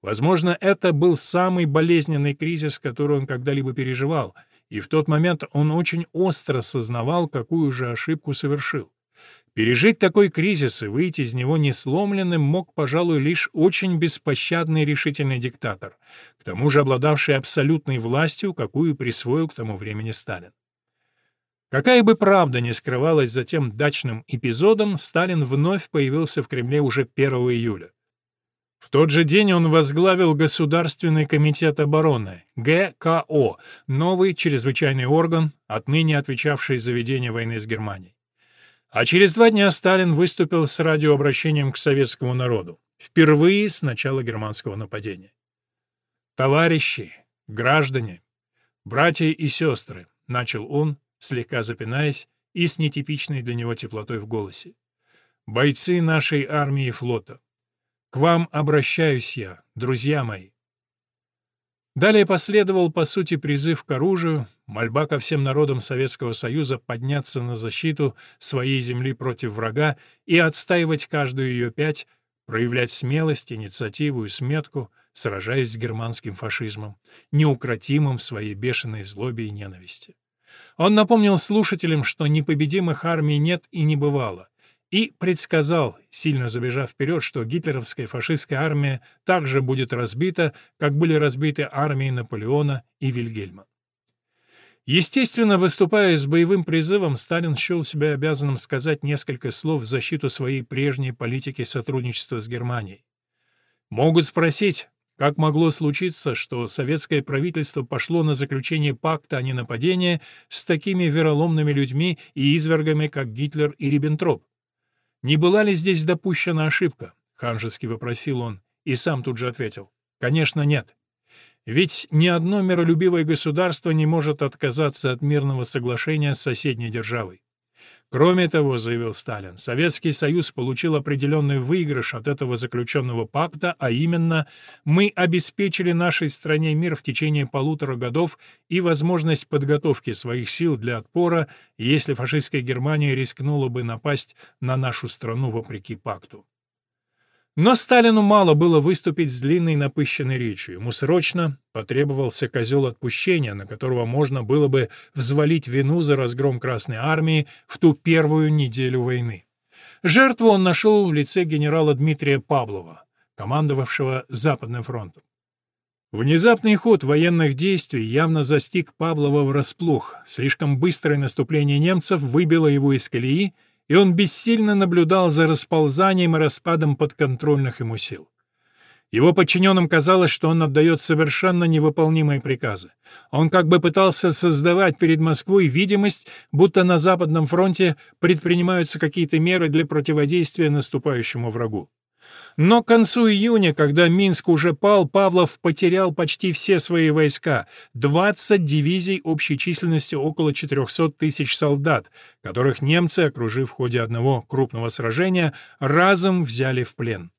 Возможно, это был самый болезненный кризис, который он когда-либо переживал, и в тот момент он очень остро сознавал, какую же ошибку совершил. Пережить такой кризис и выйти из него несломленным мог, пожалуй, лишь очень беспощадный решительный диктатор, к тому же обладавший абсолютной властью, какую присвоил к тому времени Сталин. Какая бы правда ни скрывалась за тем дачным эпизодом, Сталин вновь появился в Кремле уже 1 июля. В тот же день он возглавил Государственный комитет обороны, ГКО, новый чрезвычайный орган, отныне отвечавший за ведение войны с Германией. А через два дня Сталин выступил с радиообращением к советскому народу, впервые с начала германского нападения. «Товарищи, граждане, братья и сестры», — начал он, слегка запинаясь и с нетипичной для него теплотой в голосе. «Бойцы нашей армии и флота, к вам обращаюсь я, друзья мои. Далее последовал, по сути, призыв к оружию, мольба ко всем народам Советского Союза подняться на защиту своей земли против врага и отстаивать каждую ее пять, проявлять смелость, инициативу и сметку, сражаясь с германским фашизмом, неукротимым в своей бешеной злобе и ненависти. Он напомнил слушателям, что непобедимых армий нет и не бывало, и предсказал, сильно забежав вперед, что гитлеровская фашистская армия также будет разбита, как были разбиты армии Наполеона и Вильгельма. Естественно, выступая с боевым призывом, Сталин счел себя обязанным сказать несколько слов в защиту своей прежней политики сотрудничества с Германией. Могут спросить, как могло случиться, что советское правительство пошло на заключение пакта о ненападении с такими вероломными людьми и извергами, как Гитлер и Риббентроп? «Не была ли здесь допущена ошибка?» — ханжески вопросил он, и сам тут же ответил. «Конечно, нет. Ведь ни одно миролюбивое государство не может отказаться от мирного соглашения с соседней державой. Кроме того, заявил Сталин, Советский Союз получил определенный выигрыш от этого заключенного пакта, а именно мы обеспечили нашей стране мир в течение полутора годов и возможность подготовки своих сил для отпора, если фашистская Германия рискнула бы напасть на нашу страну вопреки пакту. Но Сталину мало было выступить с длинной напыщенной речью. Ему срочно потребовался козел отпущения, на которого можно было бы взвалить вину за разгром Красной Армии в ту первую неделю войны. Жертву он нашел в лице генерала Дмитрия Павлова, командовавшего Западным фронтом. Внезапный ход военных действий явно застиг Павлова врасплох. Слишком быстрое наступление немцев выбило его из колеи, и он бессильно наблюдал за расползанием и распадом подконтрольных ему сил. Его подчиненным казалось, что он отдает совершенно невыполнимые приказы. Он как бы пытался создавать перед Москвой видимость, будто на Западном фронте предпринимаются какие-то меры для противодействия наступающему врагу. Но к концу июня, когда Минск уже пал, Павлов потерял почти все свои войска, 20 дивизий общей численностью около 400 тысяч солдат, которых немцы, окружив в ходе одного крупного сражения, разом взяли в плен.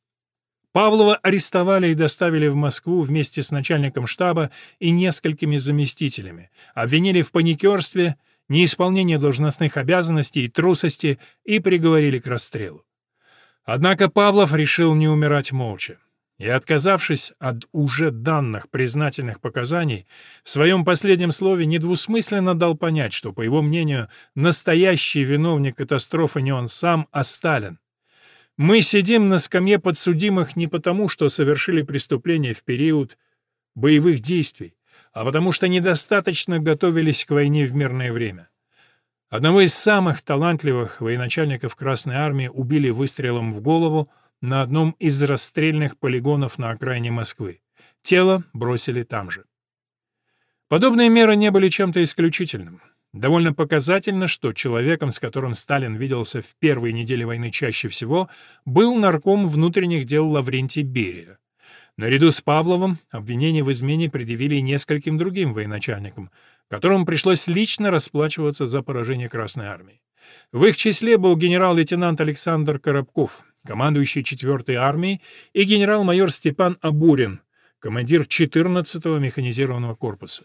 Павлова арестовали и доставили в Москву вместе с начальником штаба и несколькими заместителями, обвинили в паникерстве, неисполнении должностных обязанностей и трусости и приговорили к расстрелу. Однако Павлов решил не умирать молча. И, отказавшись от уже данных признательных показаний, в своем последнем слове недвусмысленно дал понять, что, по его мнению, настоящий виновник катастрофы не он сам, а Сталин. Мы сидим на скамье подсудимых не потому, что совершили преступление в период боевых действий, а потому что недостаточно готовились к войне в мирное время. Одного из самых талантливых военачальников Красной Армии убили выстрелом в голову на одном из расстрельных полигонов на окраине Москвы. Тело бросили там же. Подобные меры не были чем-то исключительным. Довольно показательно, что человеком, с которым Сталин виделся в первые недели войны чаще всего, был нарком внутренних дел Лаврентий Берия. Наряду с Павловым обвинение в измене предъявили нескольким другим военачальникам, которым пришлось лично расплачиваться за поражение Красной Армии. В их числе был генерал-лейтенант Александр Коробков, командующий 4-й армией, и генерал-майор Степан Абурин, командир 14-го механизированного корпуса.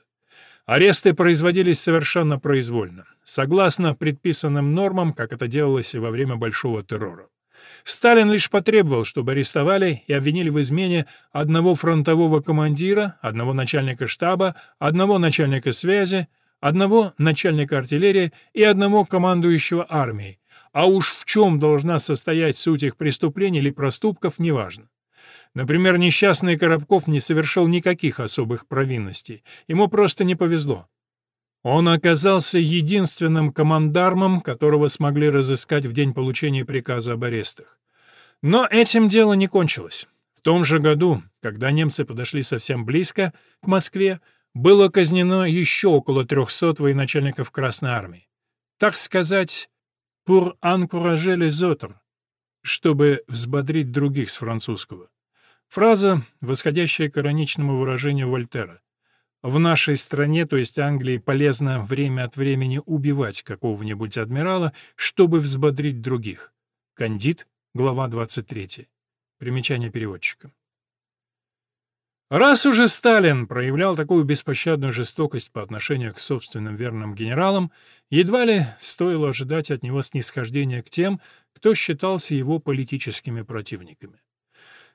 Аресты производились совершенно произвольно, согласно предписанным нормам, как это делалось во время Большого террора. Сталин лишь потребовал, чтобы арестовали и обвинили в измене одного фронтового командира, одного начальника штаба, одного начальника связи, одного начальника артиллерии и одного командующего армией. А уж в чем должна состоять суть их преступлений или проступков, неважно. Например, несчастный Коробков не совершил никаких особых провинностей. Ему просто не повезло. Он оказался единственным командармом, которого смогли разыскать в день получения приказа об арестах. Но этим дело не кончилось. В том же году, когда немцы подошли совсем близко к Москве, было казнено еще около 300 военачальников Красной Армии. Так сказать, «pour encourager les autres», чтобы взбодрить других с французского. Фраза, восходящая к ироничному выражению Вольтера. В нашей стране, то есть Англии, полезно время от времени убивать какого-нибудь адмирала, чтобы взбодрить других. Кандид, глава 23. Примечание переводчика. Раз уже Сталин проявлял такую беспощадную жестокость по отношению к собственным верным генералам, едва ли стоило ожидать от него снисхождения к тем, кто считался его политическими противниками.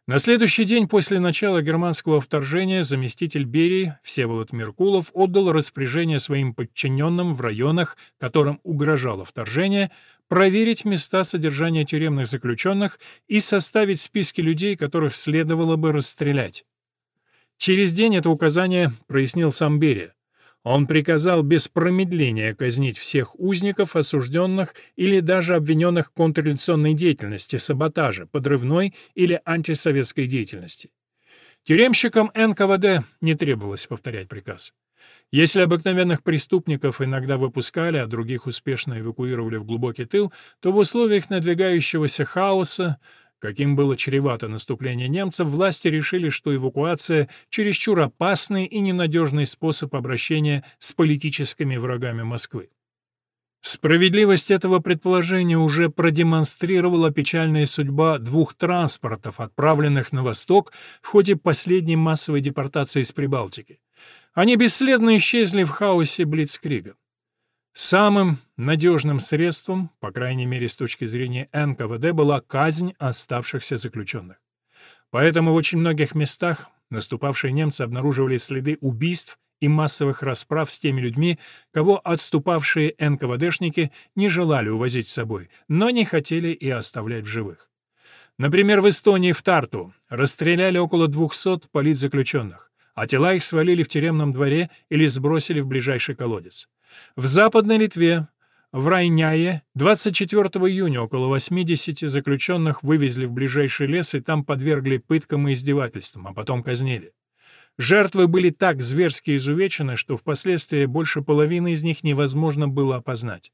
На следующий день после начала германского вторжения заместитель Берии Всеволод Меркулов отдал распоряжение своим подчиненным в районах, которым угрожало вторжение, проверить места содержания тюремных заключенных и составить списки людей, которых следовало бы расстрелять. Через день это указание прояснил сам Берия. Он приказал без промедления казнить всех узников, осужденных или даже обвиненных в контрреволюционной деятельности, саботаже, подрывной или антисоветской деятельности. Тюремщикам НКВД не требовалось повторять приказ. Если обыкновенных преступников иногда выпускали, а других успешно эвакуировали в глубокий тыл, то в условиях надвигающегося хаоса каким было чревато наступление немцев, власти решили, что эвакуация — чересчур опасный и ненадежный способ обращения с политическими врагами Москвы. Справедливость этого предположения уже продемонстрировала печальная судьба двух транспортов, отправленных на восток в ходе последней массовой депортации из Прибалтики. Они бесследно исчезли в хаосе Блицкрига. Самым надежным средством, по крайней мере с точки зрения НКВД, была казнь оставшихся заключенных. Поэтому в очень многих местах наступавшие немцы обнаруживали следы убийств и массовых расправ с теми людьми, кого отступавшие НКВДшники не желали увозить с собой, но не хотели и оставлять в живых. Например, в Эстонии в Тарту расстреляли около 200 политзаключенных, а тела их свалили в тюремном дворе или сбросили в ближайший колодец. В Западной Литве, в Райняе, 24 июня около 80 заключенных вывезли в ближайший лес и там подвергли пыткам и издевательствам, а потом казнили. Жертвы были так зверски изувечены, что впоследствии больше половины из них невозможно было опознать.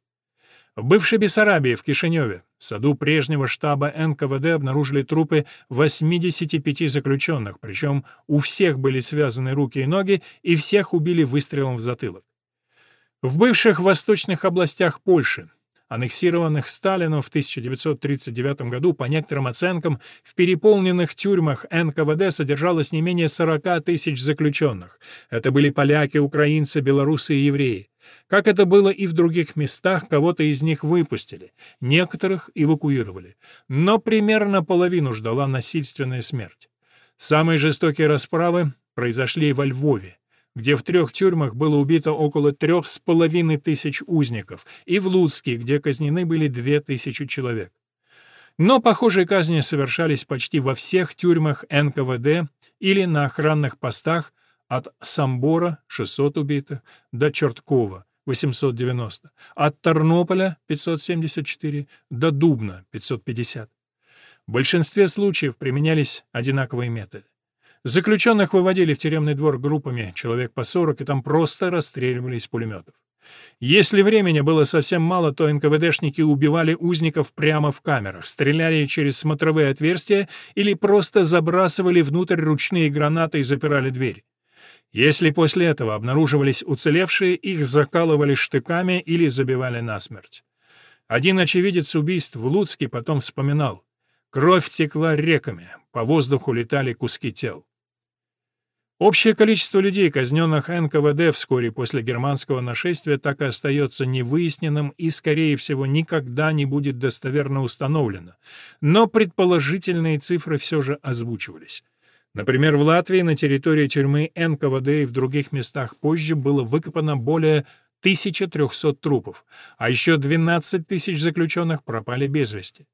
В бывшей Бессарабии, в Кишиневе, в саду прежнего штаба НКВД обнаружили трупы 85 заключенных, причем у всех были связаны руки и ноги, и всех убили выстрелом в затылок. В бывших восточных областях Польши, аннексированных Сталином в 1939 году, по некоторым оценкам, в переполненных тюрьмах НКВД содержалось не менее 40 тысяч заключенных. Это были поляки, украинцы, белорусы и евреи. Как это было и в других местах, кого-то из них выпустили, некоторых эвакуировали. Но примерно половину ждала насильственная смерть. Самые жестокие расправы произошли во Львове где в трех тюрьмах было убито около трех с половиной тысяч узников, и в Луцке, где казнены были две тысячи человек. Но похожие казни совершались почти во всех тюрьмах НКВД или на охранных постах от Самбора 600 убитых до Черткова 890, от Тарнополя 574 до Дубна 550. В большинстве случаев применялись одинаковые методы. Заключенных выводили в тюремный двор группами, человек по 40, и там просто расстреливали из пулеметов. Если времени было совсем мало, то НКВДшники убивали узников прямо в камерах, стреляли через смотровые отверстия или просто забрасывали внутрь ручные гранаты и запирали дверь. Если после этого обнаруживались уцелевшие, их закалывали штыками или забивали насмерть. Один очевидец убийств в Луцке потом вспоминал. Кровь текла реками, по воздуху летали куски тел. Общее количество людей, казненных НКВД вскоре после германского нашествия, так и остается невыясненным и, скорее всего, никогда не будет достоверно установлено. Но предположительные цифры все же озвучивались. Например, в Латвии на территории тюрьмы НКВД и в других местах позже было выкопано более 1300 трупов, а еще 12 тысяч заключенных пропали без вести.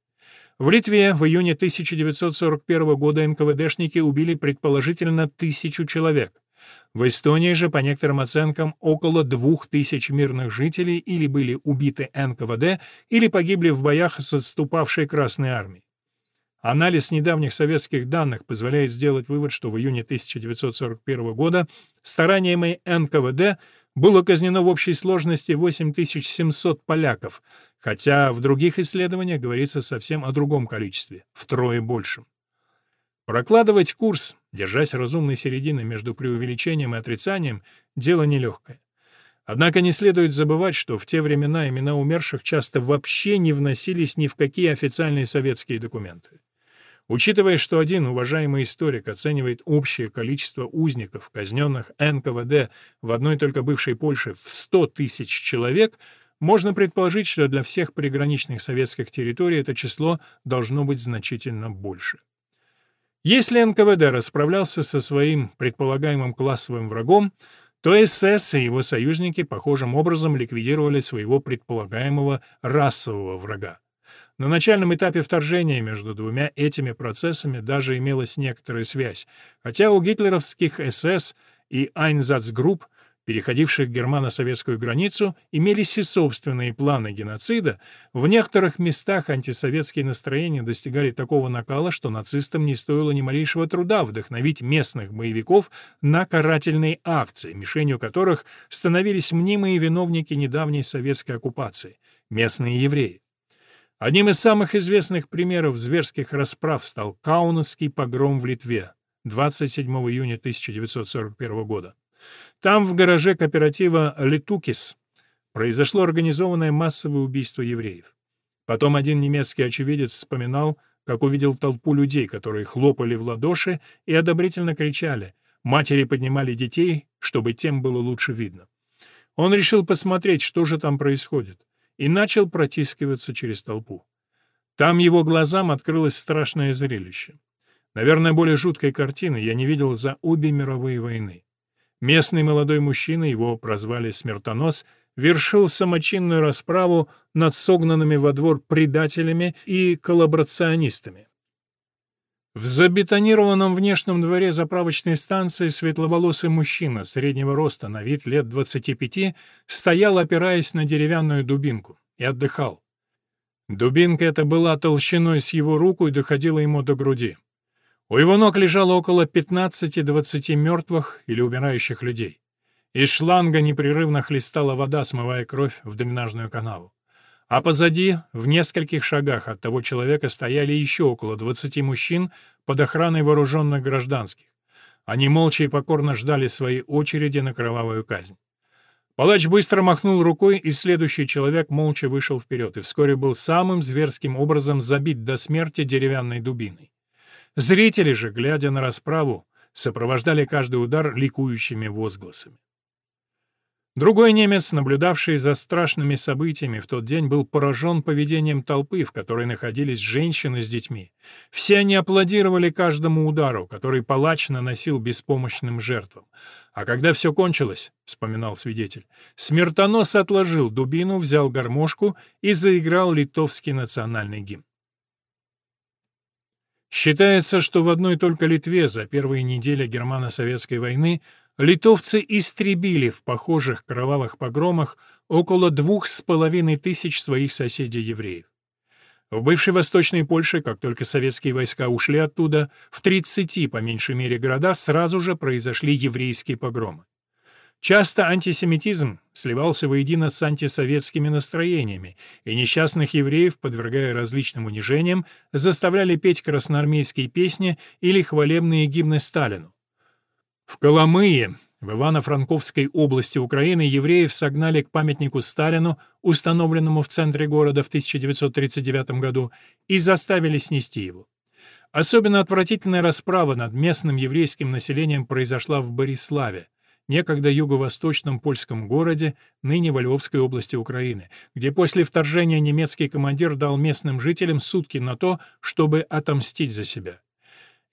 В Литве в июне 1941 года НКВДшники убили предположительно тысячу человек. В Эстонии же, по некоторым оценкам, около двух тысяч мирных жителей или были убиты НКВД, или погибли в боях с отступавшей Красной Армией. Анализ недавних советских данных позволяет сделать вывод, что в июне 1941 года стараниями НКВД было казнено в общей сложности 8700 поляков, хотя в других исследованиях говорится совсем о другом количестве, втрое большем. Прокладывать курс, держась разумной середины между преувеличением и отрицанием, дело нелегкое. Однако не следует забывать, что в те времена имена умерших часто вообще не вносились ни в какие официальные советские документы. Учитывая, что один уважаемый историк оценивает общее количество узников, казненных НКВД в одной только бывшей Польше в 100 тысяч человек, можно предположить, что для всех приграничных советских территорий это число должно быть значительно больше. Если НКВД расправлялся со своим предполагаемым классовым врагом, то СС и его союзники похожим образом ликвидировали своего предполагаемого расового врага. На начальном этапе вторжения между двумя этими процессами даже имелась некоторая связь, хотя у гитлеровских СС и Einsatzgrupp, переходивших германо-советскую границу, имелись и собственные планы геноцида, в некоторых местах антисоветские настроения достигали такого накала, что нацистам не стоило ни малейшего труда вдохновить местных боевиков на карательные акции, мишенью которых становились мнимые виновники недавней советской оккупации — местные евреи. Одним из самых известных примеров зверских расправ стал Каунасский погром в Литве 27 июня 1941 года. Там, в гараже кооператива «Литукис», произошло организованное массовое убийство евреев. Потом один немецкий очевидец вспоминал, как увидел толпу людей, которые хлопали в ладоши и одобрительно кричали. Матери поднимали детей, чтобы тем было лучше видно. Он решил посмотреть, что же там происходит и начал протискиваться через толпу. Там его глазам открылось страшное зрелище. Наверное, более жуткой картины я не видел за обе мировые войны. Местный молодой мужчина, его прозвали «Смертонос», вершил самочинную расправу над согнанными во двор предателями и коллаборационистами. В забетонированном внешнем дворе заправочной станции светловолосый мужчина среднего роста, на вид лет 25, стоял, опираясь на деревянную дубинку, и отдыхал. Дубинка эта была толщиной с его руку и доходила ему до груди. У его ног лежало около 15-20 мертвых или умирающих людей. Из шланга непрерывно хлестала вода, смывая кровь в дренажную канаву. А позади, в нескольких шагах от того человека, стояли еще около 20 мужчин под охраной вооруженных гражданских. Они молча и покорно ждали своей очереди на кровавую казнь. Палач быстро махнул рукой, и следующий человек молча вышел вперед и вскоре был самым зверским образом забит до смерти деревянной дубиной. Зрители же, глядя на расправу, сопровождали каждый удар ликующими возгласами. Другой немец, наблюдавший за страшными событиями в тот день, был поражен поведением толпы, в которой находились женщины с детьми. Все они аплодировали каждому удару, который палач наносил беспомощным жертвам. А когда все кончилось, — вспоминал свидетель, — смертонос отложил дубину, взял гармошку и заиграл литовский национальный гимн. Считается, что в одной только Литве за первые недели германо-советской войны литовцы истребили в похожих кровавых погромах около двух с половиной тысяч своих соседей-евреев. В бывшей Восточной Польше, как только советские войска ушли оттуда, в 30 по меньшей мере городах сразу же произошли еврейские погромы. Часто антисемитизм сливался воедино с антисоветскими настроениями, и несчастных евреев, подвергая различным унижениям, заставляли петь красноармейские песни или хвалебные гимны Сталину. В Коломые, в Ивано-Франковской области Украины, евреев согнали к памятнику Сталину, установленному в центре города в 1939 году, и заставили снести его. Особенно отвратительная расправа над местным еврейским населением произошла в Бориславе, некогда юго-восточном польском городе, ныне во Львовской области Украины, где после вторжения немецкий командир дал местным жителям сутки на то, чтобы отомстить за себя.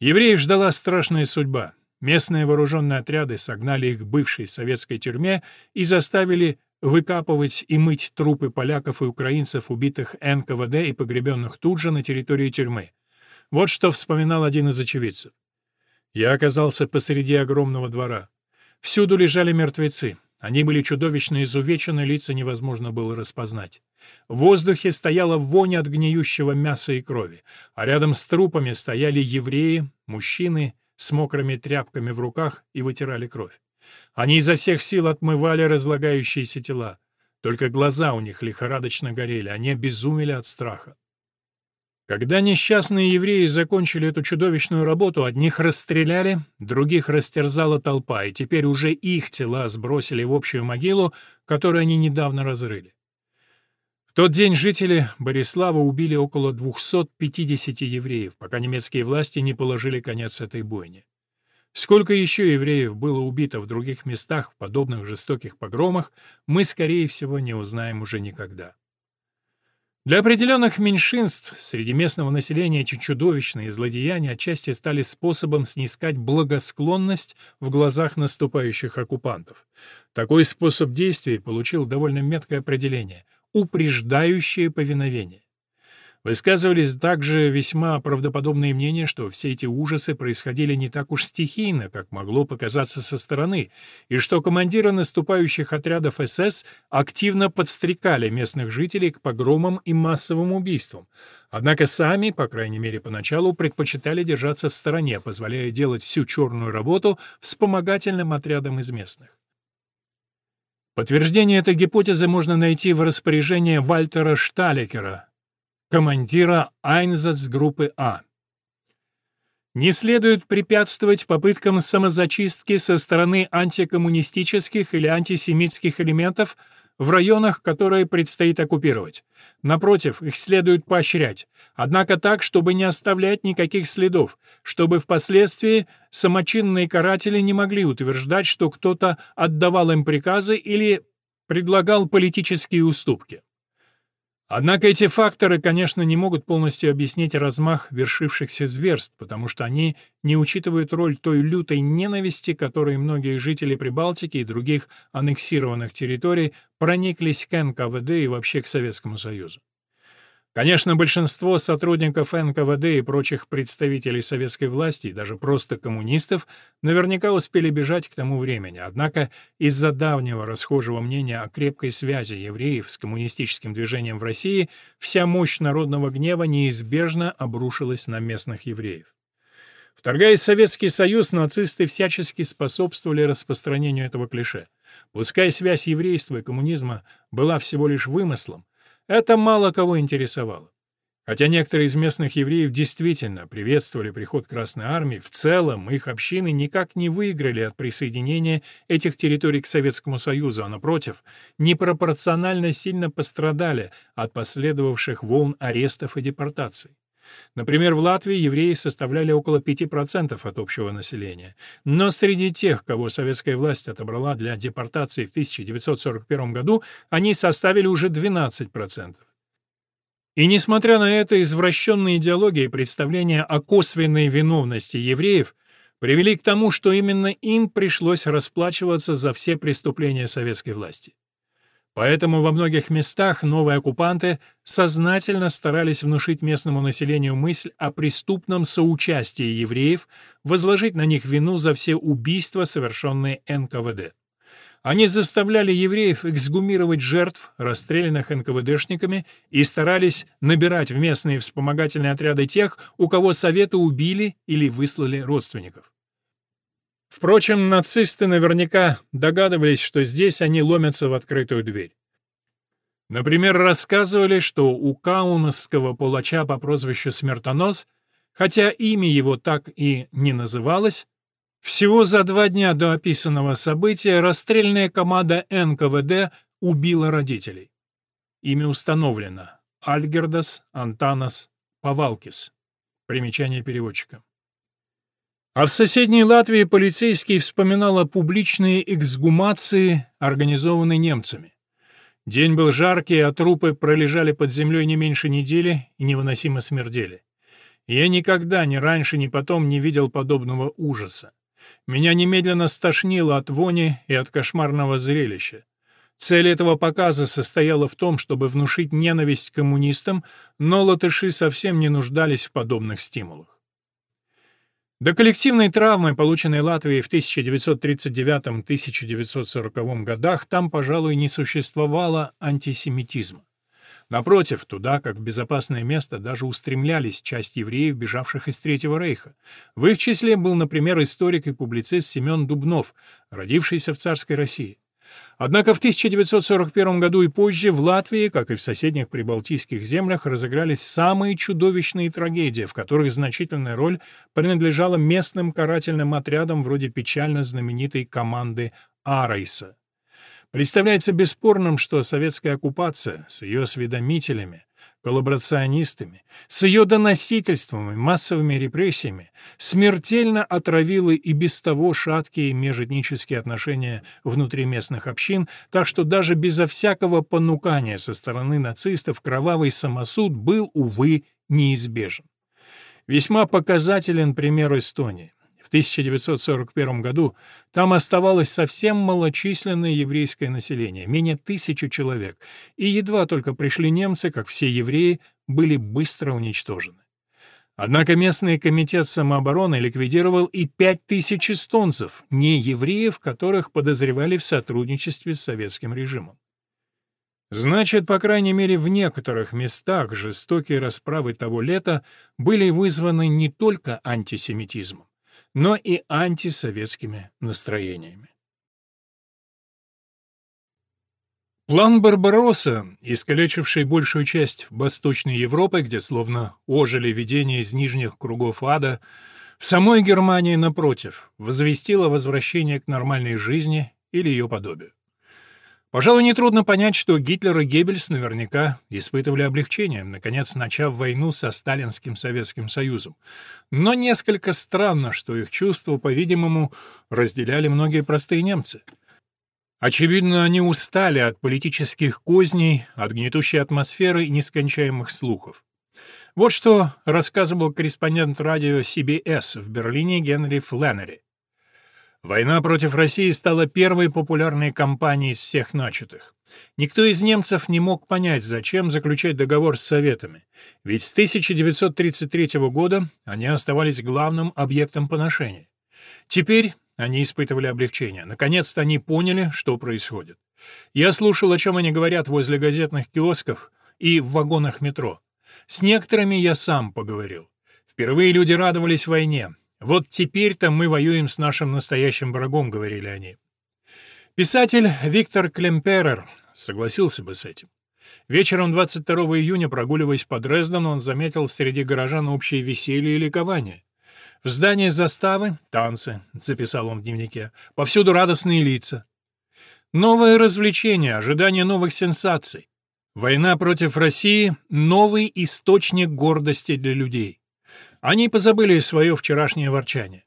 Евреев ждала страшная судьба. Местные вооруженные отряды согнали их к бывшей советской тюрьме и заставили выкапывать и мыть трупы поляков и украинцев, убитых НКВД и погребенных тут же на территории тюрьмы. Вот что вспоминал один из очевидцев. «Я оказался посреди огромного двора. Всюду лежали мертвецы. Они были чудовищно изувечены, лица невозможно было распознать. В воздухе стояла вонь от гниющего мяса и крови, а рядом с трупами стояли евреи, мужчины с мокрыми тряпками в руках и вытирали кровь. Они изо всех сил отмывали разлагающиеся тела. Только глаза у них лихорадочно горели, они обезумели от страха. Когда несчастные евреи закончили эту чудовищную работу, одних расстреляли, других растерзала толпа, и теперь уже их тела сбросили в общую могилу, которую они недавно разрыли. Тот день жители Борислава убили около 250 евреев, пока немецкие власти не положили конец этой бойне. Сколько еще евреев было убито в других местах в подобных жестоких погромах, мы, скорее всего, не узнаем уже никогда. Для определенных меньшинств среди местного населения эти чудовищные злодеяния отчасти стали способом снискать благосклонность в глазах наступающих оккупантов. Такой способ действий получил довольно меткое определение — упреждающее повиновение. Высказывались также весьма правдоподобные мнения, что все эти ужасы происходили не так уж стихийно, как могло показаться со стороны, и что командиры наступающих отрядов СС активно подстрекали местных жителей к погромам и массовым убийствам. Однако сами, по крайней мере поначалу, предпочитали держаться в стороне, позволяя делать всю черную работу вспомогательным отрядам из местных. Подтверждение этой гипотезы можно найти в распоряжении Вальтера Шталекера, командира Айнзац-группы А. Не следует препятствовать попыткам самозачистки со стороны антикоммунистических или антисемитских элементов в районах, которые предстоит оккупировать. Напротив, их следует поощрять, однако так, чтобы не оставлять никаких следов, чтобы впоследствии самочинные каратели не могли утверждать, что кто-то отдавал им приказы или предлагал политические уступки. Однако эти факторы, конечно, не могут полностью объяснить размах вершившихся зверств, потому что они не учитывают роль той лютой ненависти, которой многие жители Прибалтики и других аннексированных территорий прониклись к НКВД и вообще к Советскому Союзу. Конечно, большинство сотрудников НКВД и прочих представителей советской власти, даже просто коммунистов, наверняка успели бежать к тому времени, однако из-за давнего расхожего мнения о крепкой связи евреев с коммунистическим движением в России вся мощь народного гнева неизбежно обрушилась на местных евреев. Вторгаясь в Советский Союз, нацисты всячески способствовали распространению этого клише. Пускай связь еврейства и коммунизма была всего лишь вымыслом, это мало кого интересовало. Хотя некоторые из местных евреев действительно приветствовали приход Красной Армии, в целом их общины никак не выиграли от присоединения этих территорий к Советскому Союзу, а напротив, непропорционально сильно пострадали от последовавших волн арестов и депортаций. Например, в Латвии евреи составляли около 5% от общего населения. Но среди тех, кого советская власть отобрала для депортации в 1941 году, они составили уже 12%. И несмотря на это, извращенные идеологии и представления о косвенной виновности евреев привели к тому, что именно им пришлось расплачиваться за все преступления советской власти. Поэтому во многих местах новые оккупанты сознательно старались внушить местному населению мысль о преступном соучастии евреев, возложить на них вину за все убийства, совершенные НКВД. Они заставляли евреев эксгумировать жертв, расстрелянных НКВДшниками, и старались набирать в местные вспомогательные отряды тех, у кого советы убили или выслали родственников. Впрочем, нацисты наверняка догадывались, что здесь они ломятся в открытую дверь. Например, рассказывали, что у каунасского палача по прозвищу Смертонос, хотя имя его так и не называлось, всего за два дня до описанного события расстрельная команда НКВД убила родителей. Имя установлено — Альгердас Антанас Павалкис. Примечание переводчика. А в соседней Латвии полицейский вспоминал о публичной эксгумации, организованной немцами. День был жаркий, а трупы пролежали под землей не меньше недели и невыносимо смердели. Я никогда, ни раньше, ни потом не видел подобного ужаса. Меня немедленно стошнило от вони и от кошмарного зрелища. Цель этого показа состояла в том, чтобы внушить ненависть коммунистам, но латыши совсем не нуждались в подобных стимулах. До коллективной травмы, полученной Латвией в 1939-1940 годах, там, пожалуй, не существовало антисемитизма. Напротив, туда, как в безопасное место, даже устремлялись часть евреев, бежавших из Третьего Рейха. В их числе был, например, историк и публицист Семен Дубнов, родившийся в царской России. Однако в 1941 году и позже в Латвии, как и в соседних прибалтийских землях, разыгрались самые чудовищные трагедии, в которых значительная роль принадлежала местным карательным отрядам вроде печально знаменитой команды Арайса. Представляется бесспорным, что советская оккупация с ее осведомителями, коллаборационистами, с ее доносительством и массовыми репрессиями смертельно отравила и без того шаткие межэтнические отношения внутри местных общин, так что даже безо всякого понукания со стороны нацистов кровавый самосуд был, увы, неизбежен. Весьма показателен пример Эстонии. В 1941 году там оставалось совсем малочисленное еврейское население, менее тысячи человек, и едва только пришли немцы, как все евреи, были быстро уничтожены. Однако местный комитет самообороны ликвидировал и пять тысяч эстонцев, не евреев, которых подозревали в сотрудничестве с советским режимом. Значит, по крайней мере, в некоторых местах жестокие расправы того лета были вызваны не только антисемитизмом, но и антисоветскими настроениями. План Барбаросса, искалечивший большую часть Восточной Европы, где словно ожили видения из нижних кругов ада, в самой Германии, напротив, возвестил о возвращении к нормальной жизни или ее подобию. Пожалуй, нетрудно понять, что Гитлер и Геббельс наверняка испытывали облегчение, наконец начав войну со Сталинским Советским Союзом. Но несколько странно, что их чувства, по-видимому, разделяли многие простые немцы. Очевидно, они устали от политических козней, от гнетущей атмосферы и нескончаемых слухов. Вот что рассказывал корреспондент радио CBS в Берлине Генри Фленнери. Война против России стала первой популярной кампанией из всех начатых. Никто из немцев не мог понять, зачем заключать договор с Советами, ведь с 1933 года они оставались главным объектом поношения. Теперь они испытывали облегчение. Наконец-то они поняли, что происходит. Я слушал, о чем они говорят возле газетных киосков и в вагонах метро. С некоторыми я сам поговорил. Впервые люди радовались войне, «Вот теперь-то мы воюем с нашим настоящим врагом», — говорили они. Писатель Виктор Клемперер согласился бы с этим. Вечером 22 июня, прогуливаясь по Дрездену, он заметил среди горожан общее веселье и ликование. В здании заставы — танцы, — записал он в дневнике, — повсюду радостные лица. Новое развлечение, ожидание новых сенсаций. Война против России — новый источник гордости для людей. Они позабыли свое вчерашнее ворчание.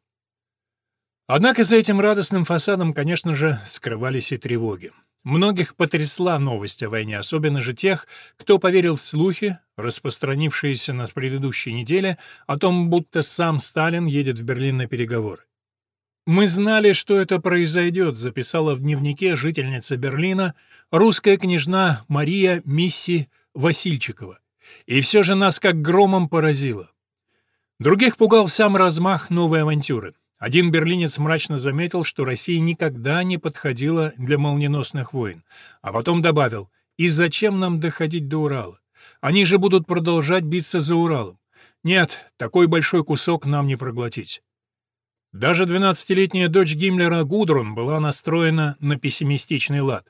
Однако за этим радостным фасадом, конечно же, скрывались и тревоги. Многих потрясла новость о войне, особенно же тех, кто поверил в слухи, распространившиеся на предыдущей неделе, о том, будто сам Сталин едет в Берлин на переговоры. «Мы знали, что это произойдет», — записала в дневнике жительница Берлина русская княжна Мария Мисси Васильчикова. «И все же нас как громом поразило. Других пугал сам размах новой авантюры. Один берлинец мрачно заметил, что Россия никогда не подходила для молниеносных войн, а потом добавил «И зачем нам доходить до Урала? Они же будут продолжать биться за Уралом. Нет, такой большой кусок нам не проглотить». Даже 12-летняя дочь Гиммлера Гудрун была настроена на пессимистичный лад.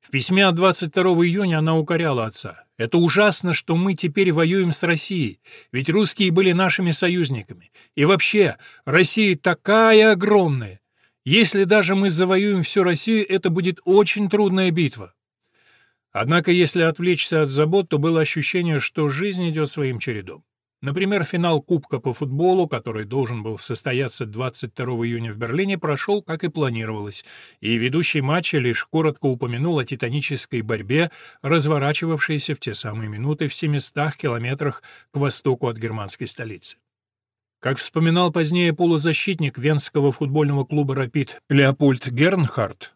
В письме от 22 июня она укоряла отца. «Это ужасно, что мы теперь воюем с Россией, ведь русские были нашими союзниками. И вообще, Россия такая огромная. Если даже мы завоюем всю Россию, это будет очень трудная битва». Однако, если отвлечься от забот, то было ощущение, что жизнь идет своим чередом. Например, финал Кубка по футболу, который должен был состояться 22 июня в Берлине, прошел, как и планировалось, и ведущий матча лишь коротко упомянул о титанической борьбе, разворачивавшейся в те самые минуты в 700 километрах к востоку от германской столицы. Как вспоминал позднее полузащитник венского футбольного клуба «Рапид» Леопольд Гернхард,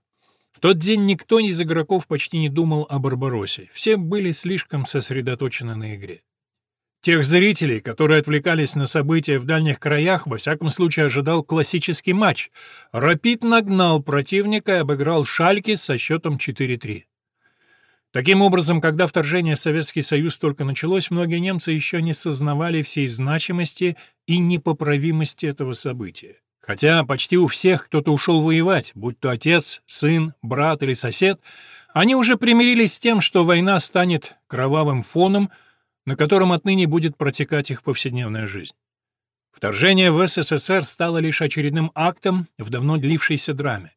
в тот день никто из игроков почти не думал о Барбаросе, все были слишком сосредоточены на игре. Тех зрителей, которые отвлекались на события в дальних краях, во всяком случае ожидал классический матч. Рапид нагнал противника и обыграл Шальки со счетом 4-3. Таким образом, когда вторжение в Советский Союз только началось, многие немцы еще не сознавали всей значимости и непоправимости этого события. Хотя почти у всех кто-то ушел воевать, будь то отец, сын, брат или сосед, они уже примирились с тем, что война станет кровавым фоном, на котором отныне будет протекать их повседневная жизнь. Вторжение в СССР стало лишь очередным актом в давно длившейся драме.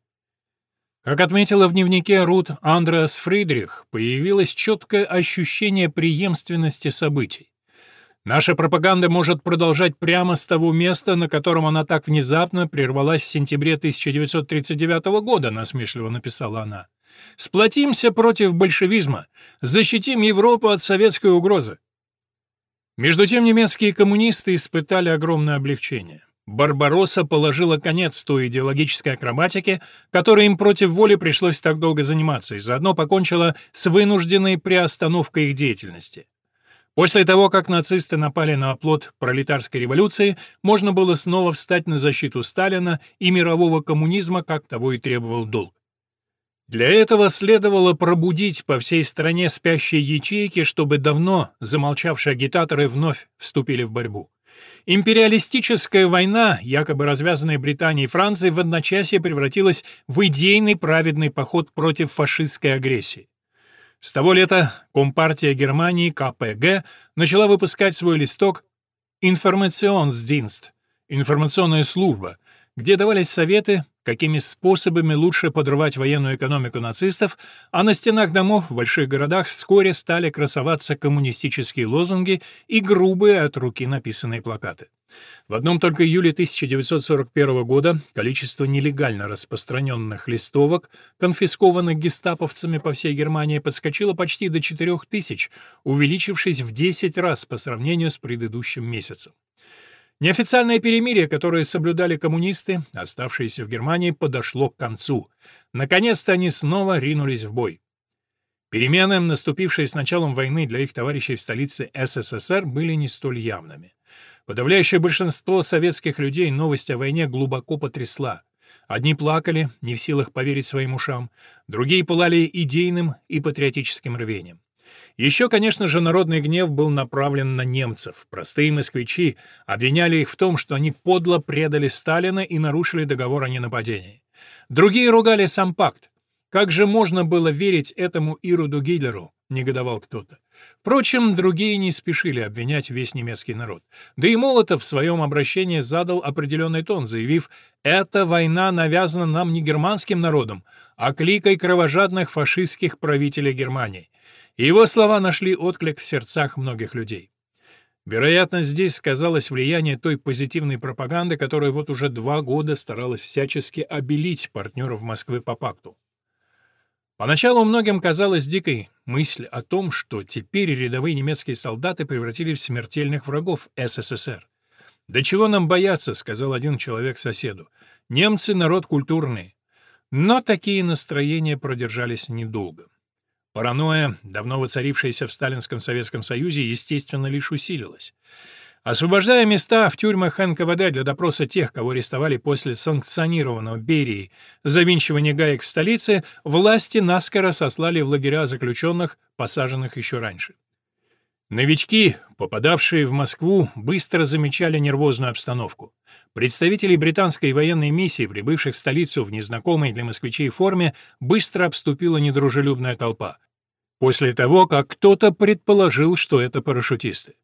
Как отметила в дневнике Рут Андреас Фридрих, появилось четкое ощущение преемственности событий. Наша пропаганда может продолжать прямо с того места, на котором она так внезапно прервалась в сентябре 1939 года, насмешливо написала она. Сплотимся против большевизма, защитим Европу от советской угрозы. Между тем немецкие коммунисты испытали огромное облегчение. Барбаросса положила конец той идеологической акробатике, которой им против воли пришлось так долго заниматься, и заодно покончила с вынужденной приостановкой их деятельности. После того, как нацисты напали на оплот пролетарской революции, можно было снова встать на защиту Сталина и мирового коммунизма, как того и требовал долг. Для этого следовало пробудить по всей стране спящие ячейки, чтобы давно замолчавшие агитаторы вновь вступили в борьбу. Империалистическая война, якобы развязанная Британией и Францией, в одночасье превратилась в идейный праведный поход против фашистской агрессии. С того лета Компартия Германии, КПГ, начала выпускать свой листок «Информационсдинст» — информационная служба, где давались советы какими способами лучше подрывать военную экономику нацистов, а на стенах домов в больших городах вскоре стали красоваться коммунистические лозунги и грубые от руки написанные плакаты. В одном только июле 1941 года количество нелегально распространенных листовок, конфискованных гестаповцами по всей Германии, подскочило почти до 4000, увеличившись в 10 раз по сравнению с предыдущим месяцем. Неофициальное перемирие, которое соблюдали коммунисты, оставшиеся в Германии, подошло к концу. Наконец-то они снова ринулись в бой. Перемены, наступившие с началом войны для их товарищей в столице СССР, были не столь явными. Подавляющее большинство советских людей новость о войне глубоко потрясла. Одни плакали, не в силах поверить своим ушам, другие пылали идейным и патриотическим рвением. Еще, конечно же, народный гнев был направлен на немцев. Простые москвичи обвиняли их в том, что они подло предали Сталина и нарушили договор о ненападении. Другие ругали сам пакт. Как же можно было верить этому Ируду Гитлеру, негодовал кто-то. Впрочем, другие не спешили обвинять весь немецкий народ. Да и Молотов в своем обращении задал определенный тон, заявив «Эта война навязана нам не германским народом, а кликой кровожадных фашистских правителей Германии его слова нашли отклик в сердцах многих людей. Вероятно, здесь сказалось влияние той позитивной пропаганды, которая вот уже два года старалась всячески обелить партнеров Москвы по пакту. Поначалу многим казалась дикой мысль о том, что теперь рядовые немецкие солдаты превратились в смертельных врагов СССР. «Да чего нам бояться», — сказал один человек соседу. «Немцы — народ культурный». Но такие настроения продержались недолго. Паранойя, давно воцарившаяся в Сталинском Советском Союзе, естественно, лишь усилилась. Освобождая места в тюрьмах НКВД для допроса тех, кого арестовали после санкционированного Берии завинчивания гаек в столице, власти наскоро сослали в лагеря заключенных, посаженных еще раньше. Новички, попадавшие в Москву, быстро замечали нервозную обстановку. Представителей британской военной миссии, прибывших в столицу в незнакомой для москвичей форме, быстро обступила недружелюбная толпа. После того, как кто-то предположил, что это парашютисты.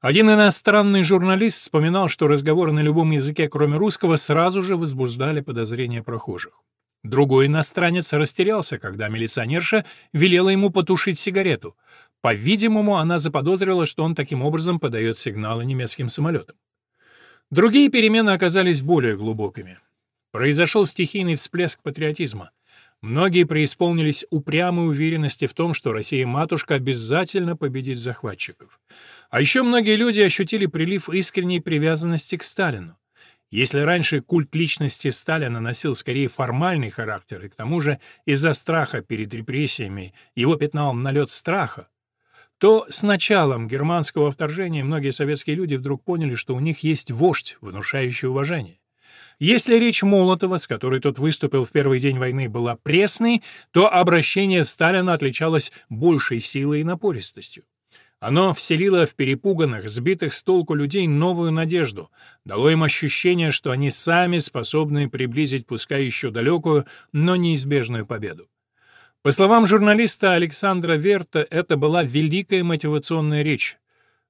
Один иностранный журналист вспоминал, что разговоры на любом языке, кроме русского, сразу же возбуждали подозрения прохожих. Другой иностранец растерялся, когда милиционерша велела ему потушить сигарету. По-видимому, она заподозрила, что он таким образом подает сигналы немецким самолетам. Другие перемены оказались более глубокими. Произошел стихийный всплеск патриотизма. Многие преисполнились упрямой уверенности в том, что Россия-матушка обязательно победит захватчиков. А еще многие люди ощутили прилив искренней привязанности к Сталину. Если раньше культ личности Сталина носил скорее формальный характер, и к тому же из-за страха перед репрессиями его пятнал налет страха, то с началом германского вторжения многие советские люди вдруг поняли, что у них есть вождь, внушающий уважение. Если речь Молотова, с которой тот выступил в первый день войны, была пресной, то обращение Сталина отличалось большей силой и напористостью. Оно вселило в перепуганных, сбитых с толку людей новую надежду, дало им ощущение, что они сами способны приблизить пускай еще далекую, но неизбежную победу. По словам журналиста Александра Верта, это была великая мотивационная речь,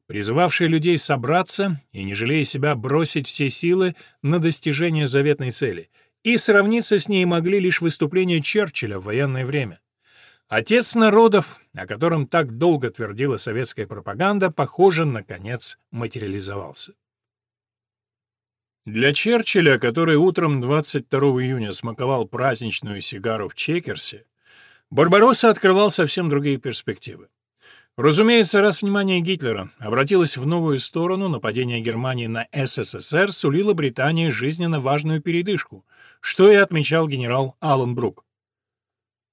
призывавшая людей собраться и, не жалея себя, бросить все силы на достижение заветной цели, и сравниться с ней могли лишь выступления Черчилля в военное время. Отец народов, о котором так долго твердила советская пропаганда, похоже, наконец материализовался. Для Черчилля, который утром 22 июня смаковал праздничную сигару в Чекерсе, Барбаросса открывал совсем другие перспективы. Разумеется, раз внимание Гитлера обратилось в новую сторону, нападение Германии на СССР сулило Британии жизненно важную передышку, что и отмечал генерал Аллен Брук.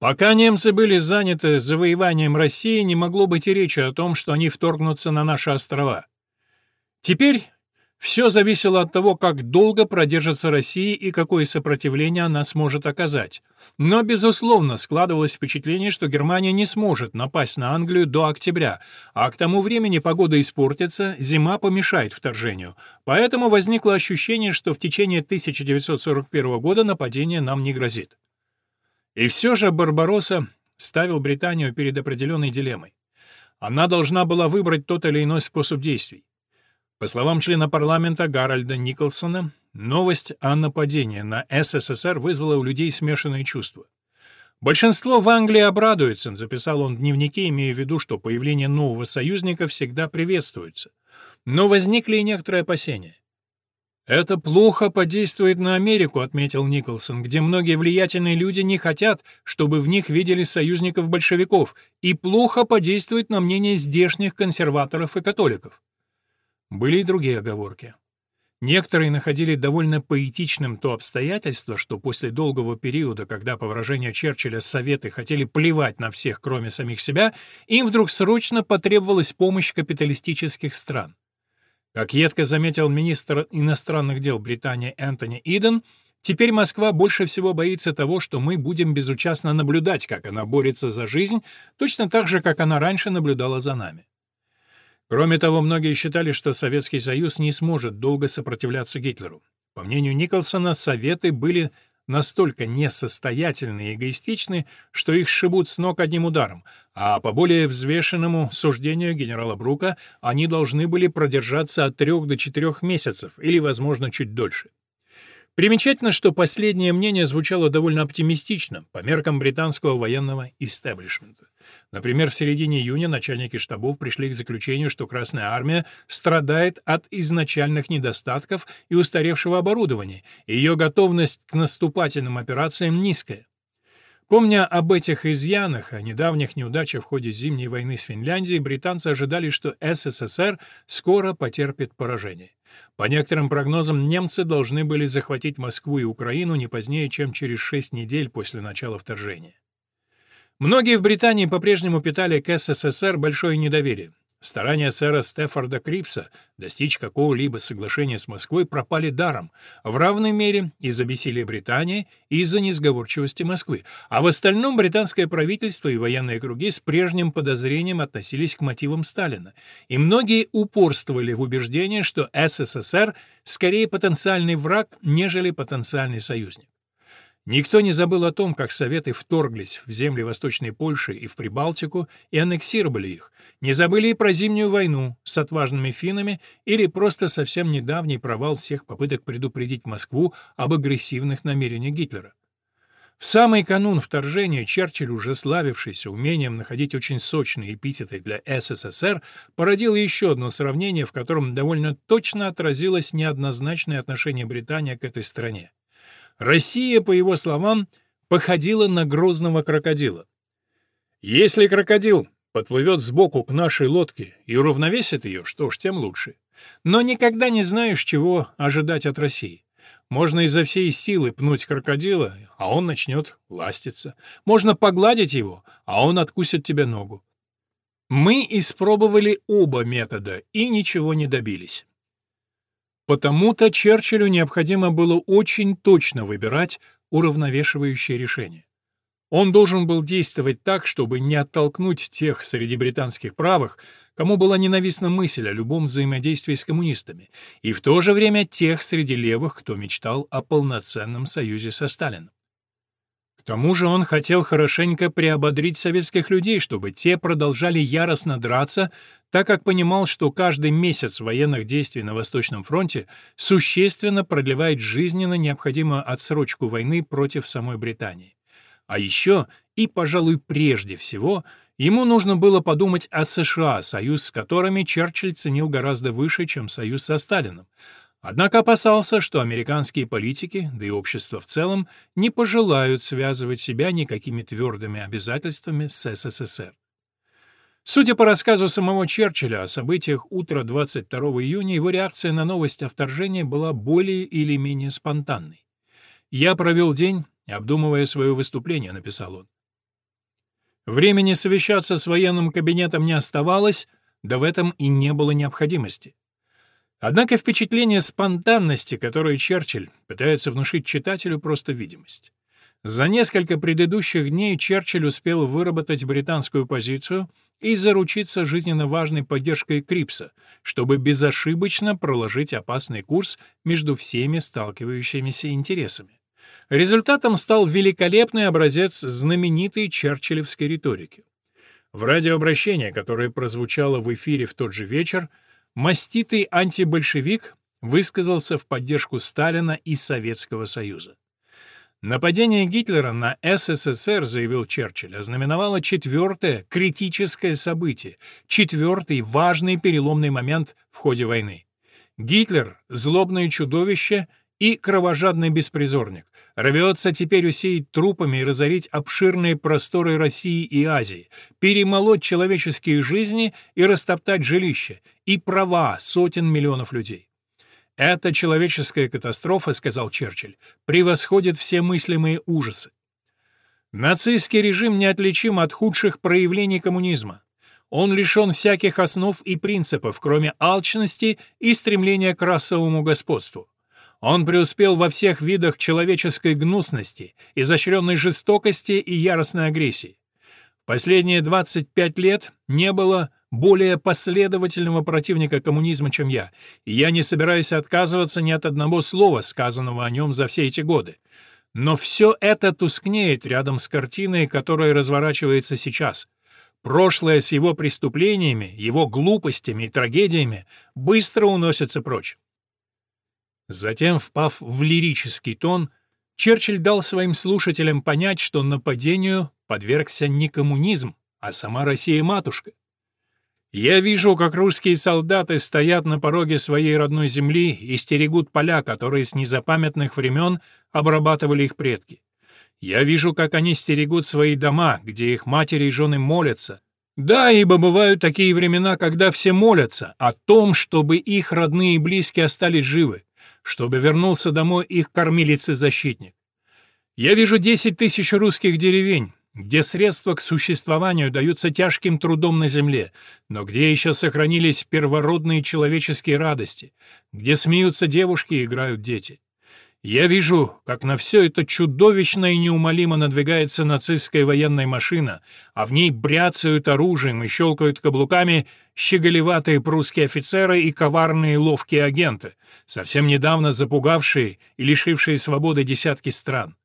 Пока немцы были заняты завоеванием России, не могло быть и речи о том, что они вторгнутся на наши острова. Теперь все зависело от того, как долго продержится Россия и какое сопротивление она сможет оказать. Но, безусловно, складывалось впечатление, что Германия не сможет напасть на Англию до октября, а к тому времени погода испортится, зима помешает вторжению. Поэтому возникло ощущение, что в течение 1941 года нападение нам не грозит. И все же Барбаросса ставил Британию перед определенной дилеммой. Она должна была выбрать тот или иной способ действий. По словам члена парламента Гарольда Николсона, новость о нападении на СССР вызвала у людей смешанные чувства. «Большинство в Англии обрадуется», — записал он в дневнике, имея в виду, что появление нового союзника всегда приветствуется. Но возникли и некоторые опасения. «Это плохо подействует на Америку», — отметил Николсон, «где многие влиятельные люди не хотят, чтобы в них видели союзников-большевиков, и плохо подействует на мнение здешних консерваторов и католиков». Были и другие оговорки. Некоторые находили довольно поэтичным то обстоятельство, что после долгого периода, когда, по выражению Черчилля, Советы хотели плевать на всех, кроме самих себя, им вдруг срочно потребовалась помощь капиталистических стран. Как едко заметил министр иностранных дел Британии Энтони Иден, теперь Москва больше всего боится того, что мы будем безучастно наблюдать, как она борется за жизнь, точно так же, как она раньше наблюдала за нами. Кроме того, многие считали, что Советский Союз не сможет долго сопротивляться Гитлеру. По мнению Николсона, Советы были настолько несостоятельны и эгоистичны, что их сшибут с ног одним ударом, а по более взвешенному суждению генерала Брука они должны были продержаться от трех до четырех месяцев или, возможно, чуть дольше. Примечательно, что последнее мнение звучало довольно оптимистично по меркам британского военного истеблишмента. Например, в середине июня начальники штабов пришли к заключению, что Красная Армия страдает от изначальных недостатков и устаревшего оборудования, и ее готовность к наступательным операциям низкая. Помня об этих изъянах, о недавних неудачах в ходе Зимней войны с Финляндией, британцы ожидали, что СССР скоро потерпит поражение. По некоторым прогнозам, немцы должны были захватить Москву и Украину не позднее, чем через шесть недель после начала вторжения. Многие в Британии по-прежнему питали к СССР большое недоверие. Старания сэра Стефорда Крипса достичь какого-либо соглашения с Москвой пропали даром, в равной мере из-за бессилия Британии и из-за несговорчивости Москвы, а в остальном британское правительство и военные круги с прежним подозрением относились к мотивам Сталина, и многие упорствовали в убеждении, что СССР скорее потенциальный враг, нежели потенциальный союзник. Никто не забыл о том, как Советы вторглись в земли Восточной Польши и в Прибалтику и аннексировали их. Не забыли и про Зимнюю войну с отважными финнами или просто совсем недавний провал всех попыток предупредить Москву об агрессивных намерениях Гитлера. В самый канун вторжения Черчилль, уже славившийся умением находить очень сочные эпитеты для СССР, породил еще одно сравнение, в котором довольно точно отразилось неоднозначное отношение Британии к этой стране. Россия, по его словам, походила на грозного крокодила. Если крокодил подплывет сбоку к нашей лодке и уравновесит ее, что ж, тем лучше. Но никогда не знаешь, чего ожидать от России. Можно изо всей силы пнуть крокодила, а он начнет ластиться. Можно погладить его, а он откусит тебе ногу. Мы испробовали оба метода и ничего не добились. Потому-то Черчиллю необходимо было очень точно выбирать уравновешивающее решение. Он должен был действовать так, чтобы не оттолкнуть тех среди британских правых, кому была ненавистна мысль о любом взаимодействии с коммунистами, и в то же время тех среди левых, кто мечтал о полноценном союзе со Сталином. К тому же он хотел хорошенько приободрить советских людей, чтобы те продолжали яростно драться, так как понимал, что каждый месяц военных действий на Восточном фронте существенно продлевает жизненно необходимую отсрочку войны против самой Британии. А еще, и, пожалуй, прежде всего, ему нужно было подумать о США, союз с которыми Черчилль ценил гораздо выше, чем союз со Сталином. Однако опасался, что американские политики, да и общество в целом, не пожелают связывать себя никакими твердыми обязательствами с СССР. Судя по рассказу самого Черчилля о событиях утра 22 июня, его реакция на новость о вторжении была более или менее спонтанной. «Я провел день, Обдумывая свое выступление, написал он. Времени совещаться с военным кабинетом не оставалось, да в этом и не было необходимости. Однако впечатление спонтанности, которое Черчилль пытается внушить читателю, просто видимость. За несколько предыдущих дней Черчилль успел выработать британскую позицию и заручиться жизненно важной поддержкой Крипса, чтобы безошибочно проложить опасный курс между всеми сталкивающимися интересами. Результатом стал великолепный образец знаменитой черчиллевской риторики. В радиообращении, которое прозвучало в эфире в тот же вечер, маститый антибольшевик высказался в поддержку Сталина и Советского Союза. Нападение Гитлера на СССР, заявил Черчилль, ознаменовало четвертое критическое событие, четвертый важный переломный момент в ходе войны. Гитлер — злобное чудовище и кровожадный беспризорник, рвется теперь усеять трупами и разорить обширные просторы России и Азии, перемолоть человеческие жизни и растоптать жилища и права сотен миллионов людей. «Эта человеческая катастрофа, — сказал Черчилль, — превосходит все мыслимые ужасы. Нацистский режим неотличим от худших проявлений коммунизма. Он лишен всяких основ и принципов, кроме алчности и стремления к расовому господству. Он преуспел во всех видах человеческой гнусности, изощренной жестокости и яростной агрессии. Последние 25 лет не было более последовательного противника коммунизма, чем я, и я не собираюсь отказываться ни от одного слова, сказанного о нем за все эти годы. Но все это тускнеет рядом с картиной, которая разворачивается сейчас. Прошлое с его преступлениями, его глупостями и трагедиями быстро уносится прочь. Затем, впав в лирический тон, Черчилль дал своим слушателям понять, что нападению подвергся не коммунизм, а сама Россия-матушка. «Я вижу, как русские солдаты стоят на пороге своей родной земли и стерегут поля, которые с незапамятных времен обрабатывали их предки. Я вижу, как они стерегут свои дома, где их матери и жены молятся. Да, ибо бывают такие времена, когда все молятся о том, чтобы их родные и близкие остались живы чтобы вернулся домой их кормилец и защитник. Я вижу 10 тысяч русских деревень, где средства к существованию даются тяжким трудом на земле, но где еще сохранились первородные человеческие радости, где смеются девушки и играют дети. Я вижу, как на все это чудовищно и неумолимо надвигается нацистская военная машина, а в ней бряцают оружием и щелкают каблуками щеголеватые прусские офицеры и коварные ловкие агенты, совсем недавно запугавшие и лишившие свободы десятки стран.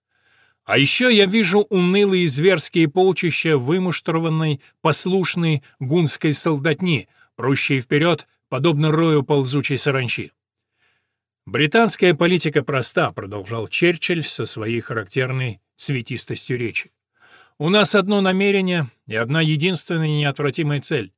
А еще я вижу унылые зверские полчища вымуштрованной, послушной гунской солдатни, прущие вперед, подобно рою ползучей саранчи. «Британская политика проста», — продолжал Черчилль со своей характерной цветистостью речи. «У нас одно намерение и одна единственная неотвратимая цель.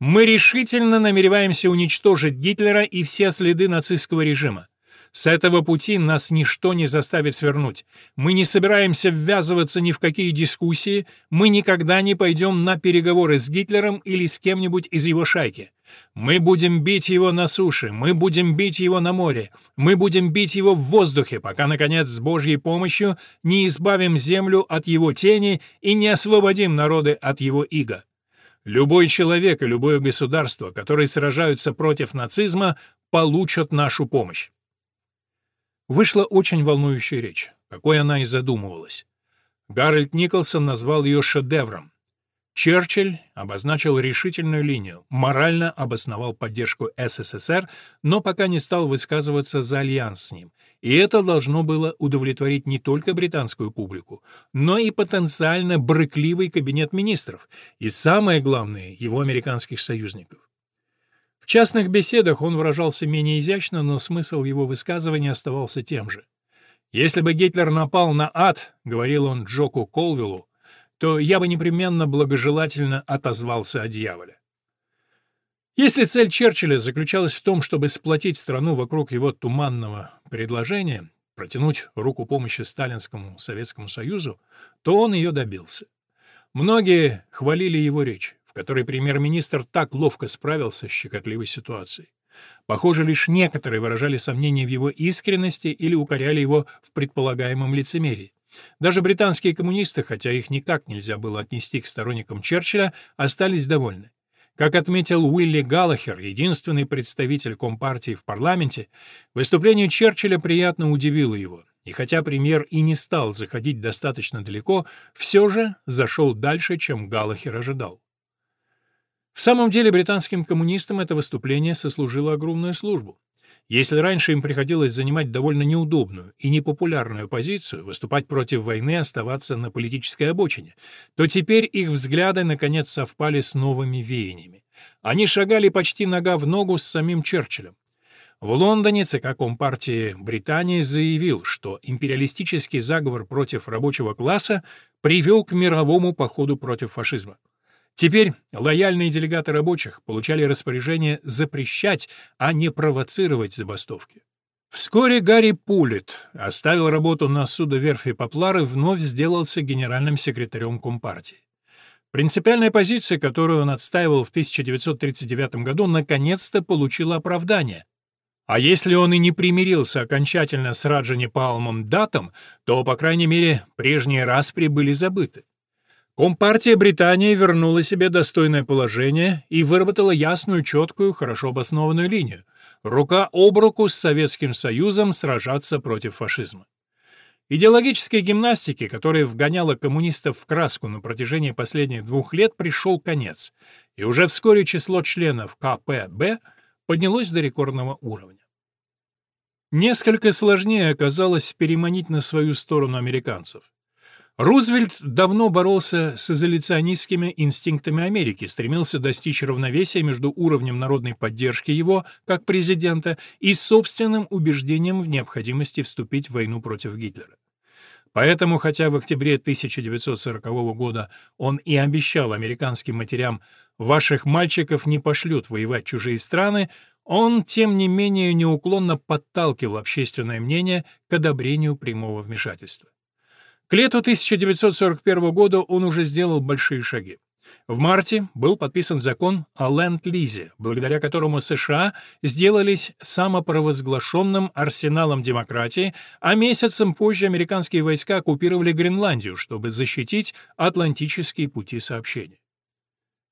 Мы решительно намереваемся уничтожить Гитлера и все следы нацистского режима. С этого пути нас ничто не заставит свернуть. Мы не собираемся ввязываться ни в какие дискуссии, мы никогда не пойдем на переговоры с Гитлером или с кем-нибудь из его шайки. Мы будем бить его на суше, мы будем бить его на море, мы будем бить его в воздухе, пока, наконец, с Божьей помощью не избавим землю от его тени и не освободим народы от его ига. Любой человек и любое государство, которые сражаются против нацизма, получат нашу помощь. Вышла очень волнующая речь, какой она и задумывалась. Гарольд Николсон назвал ее шедевром. Черчилль обозначил решительную линию, морально обосновал поддержку СССР, но пока не стал высказываться за альянс с ним. И это должно было удовлетворить не только британскую публику, но и потенциально брыкливый кабинет министров, и самое главное, его американских союзников. В частных беседах он выражался менее изящно, но смысл его высказывания оставался тем же. «Если бы Гитлер напал на ад», — говорил он Джоку Колвиллу, то я бы непременно благожелательно отозвался о дьяволе. Если цель Черчилля заключалась в том, чтобы сплотить страну вокруг его туманного предложения, протянуть руку помощи Сталинскому Советскому Союзу, то он ее добился. Многие хвалили его речь, в которой премьер-министр так ловко справился с щекотливой ситуацией. Похоже, лишь некоторые выражали сомнения в его искренности или укоряли его в предполагаемом лицемерии. Даже британские коммунисты, хотя их никак нельзя было отнести к сторонникам Черчилля, остались довольны. Как отметил Уилли Галлахер, единственный представитель Компартии в парламенте, выступление Черчилля приятно удивило его, и хотя премьер и не стал заходить достаточно далеко, все же зашел дальше, чем Галлахер ожидал. В самом деле британским коммунистам это выступление сослужило огромную службу. Если раньше им приходилось занимать довольно неудобную и непопулярную позицию, выступать против войны, оставаться на политической обочине, то теперь их взгляды наконец совпали с новыми веяниями. Они шагали почти нога в ногу с самим Черчиллем. В Лондоне ЦК Компартии Британии заявил, что империалистический заговор против рабочего класса привел к мировому походу против фашизма. Теперь лояльные делегаты рабочих получали распоряжение запрещать, а не провоцировать забастовки. Вскоре Гарри Пулит оставил работу на судоверфи Поплар и вновь сделался генеральным секретарем Компартии. Принципиальная позиция, которую он отстаивал в 1939 году, наконец-то получила оправдание. А если он и не примирился окончательно с Раджани Палмом Датом, то, по крайней мере, прежние распри были забыты. Компартия Британии вернула себе достойное положение и выработала ясную, четкую, хорошо обоснованную линию. Рука об руку с Советским Союзом сражаться против фашизма. Идеологической гимнастике, которая вгоняла коммунистов в краску на протяжении последних двух лет, пришел конец, и уже вскоре число членов КПБ поднялось до рекордного уровня. Несколько сложнее оказалось переманить на свою сторону американцев. Рузвельт давно боролся с изоляционистскими инстинктами Америки, стремился достичь равновесия между уровнем народной поддержки его, как президента, и собственным убеждением в необходимости вступить в войну против Гитлера. Поэтому, хотя в октябре 1940 года он и обещал американским матерям «ваших мальчиков не пошлют воевать чужие страны», он, тем не менее, неуклонно подталкивал общественное мнение к одобрению прямого вмешательства. К лету 1941 года он уже сделал большие шаги. В марте был подписан закон о ленд-лизе, благодаря которому США сделались самопровозглашенным арсеналом демократии, а месяцем позже американские войска оккупировали Гренландию, чтобы защитить атлантические пути сообщения.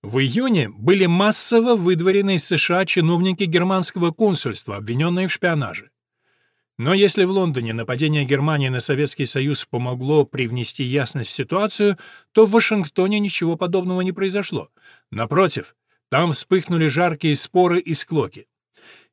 В июне были массово выдворены из США чиновники германского консульства, обвиненные в шпионаже. Но если в Лондоне нападение Германии на Советский Союз помогло привнести ясность в ситуацию, то в Вашингтоне ничего подобного не произошло. Напротив, там вспыхнули жаркие споры и склоки.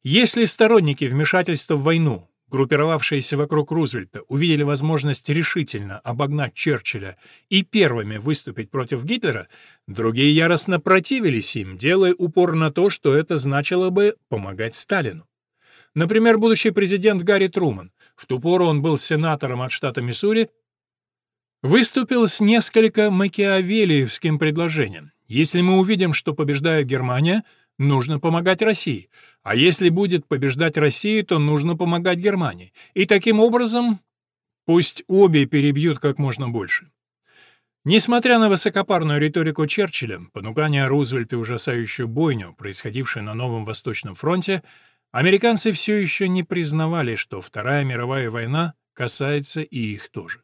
Если сторонники вмешательства в войну, группировавшиеся вокруг Рузвельта, увидели возможность решительно обогнать Черчилля и первыми выступить против Гитлера, другие яростно противились им, делая упор на то, что это значило бы помогать Сталину. Например, будущий президент Гарри Труман, в ту пору он был сенатором от штата Миссури, выступил с несколько макиавелиевским предложением. Если мы увидим, что побеждает Германия, нужно помогать России, а если будет побеждать Россия, то нужно помогать Германии. И таким образом пусть обе перебьют как можно больше. Несмотря на высокопарную риторику Черчилля, понукание Рузвельта и ужасающую бойню, происходившую на Новом Восточном фронте, Американцы все еще не признавали, что Вторая мировая война касается и их тоже.